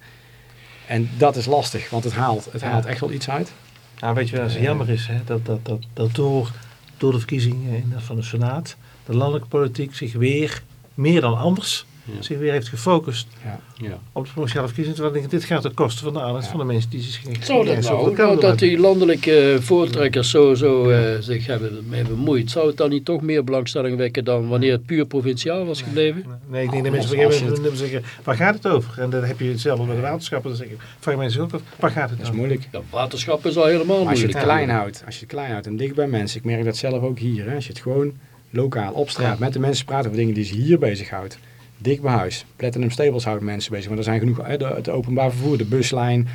En dat is lastig, want het haalt, het haalt echt wel iets uit. Nou, weet je wat zo jammer is? Hè? Dat, dat, dat, dat door, door de verkiezingen in, van de Senaat de landelijke politiek zich weer, meer dan anders. Zich weer heeft gefocust Ja. Ja. op de provinciale verkiezingen. Terwijl ik denk, dit gaat ten koste van de aandacht Ja. van de mensen die zich geen Zou dat nou, nou, dat hebben. die landelijke eh, voortrekkers zo, zo eh, zich hebben mee bemoeid, zou het dan niet toch meer belangstelling wekken dan wanneer het puur provinciaal was gebleven? Nee, ik denk dat Als- mensen op een gegeven zeggen, waar gaat het over? En dan heb je hetzelfde bij de waterschappen. Dan zeggen vragen mensen ook af, waar gaat het Dat is over? moeilijk. Ja, waterschap is al helemaal Maar als je moeilijk. het klein houdt, als je het klein houdt en dicht bij mensen, ik merk dat zelf ook hier, hè, als je het gewoon lokaal op straat Ja. met de mensen praat over dingen die ze hier bezighoudt, dicht bij huis. Platinum Stables houdt mensen bezig, want er zijn genoeg, hè, de, het openbaar vervoer, de buslijn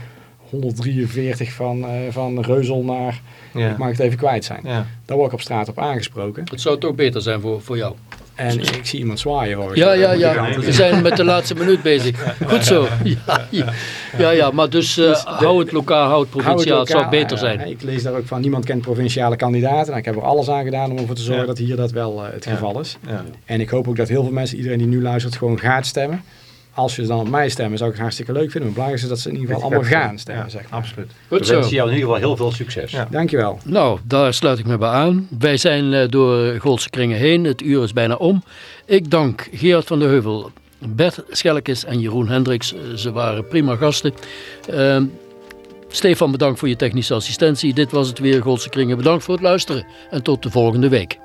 143 van, eh, van Reuzel naar, Ja. ik mag het even kwijt zijn. Ja. Daar word ik op straat op aangesproken. Het zou toch beter zijn voor, voor jou. En ik zie iemand zwaaien hoor. Ja, ja, ja. We zijn met de laatste minuut bezig. Goed zo. Ja, ja, ja, ja, maar dus eh, hou het lokaal, hou het provinciaal. Het zou beter zijn. ik lees daar ook van, niemand kent provinciale kandidaten. Nou, ik heb er alles aan gedaan om ervoor te zorgen Ja. dat hier dat wel eh, het geval is. Ja. En ik hoop ook dat heel veel mensen, iedereen die nu luistert, gewoon gaat stemmen. Als je dan op mij stemmen, zou ik het hartstikke leuk vinden. Maar belangrijk is dat ze in ieder geval allemaal gaan stemmen, Ja, zeg maar. absoluut. We Goed zo. wensen jou in ieder geval heel veel succes. Ja. Dankjewel. Nou, daar sluit ik me bij aan. Wij zijn eh, door Goldse Kringen heen. Het uur is bijna om. Ik dank Gerard van de Heuvel, Bert Schelkes en Jeroen Hendricks. Eh, Ze waren prima gasten. Ehm, Stefan, bedankt voor je technische assistentie. Dit was het weer, Goldse Kringen. Bedankt voor het luisteren en tot de volgende week.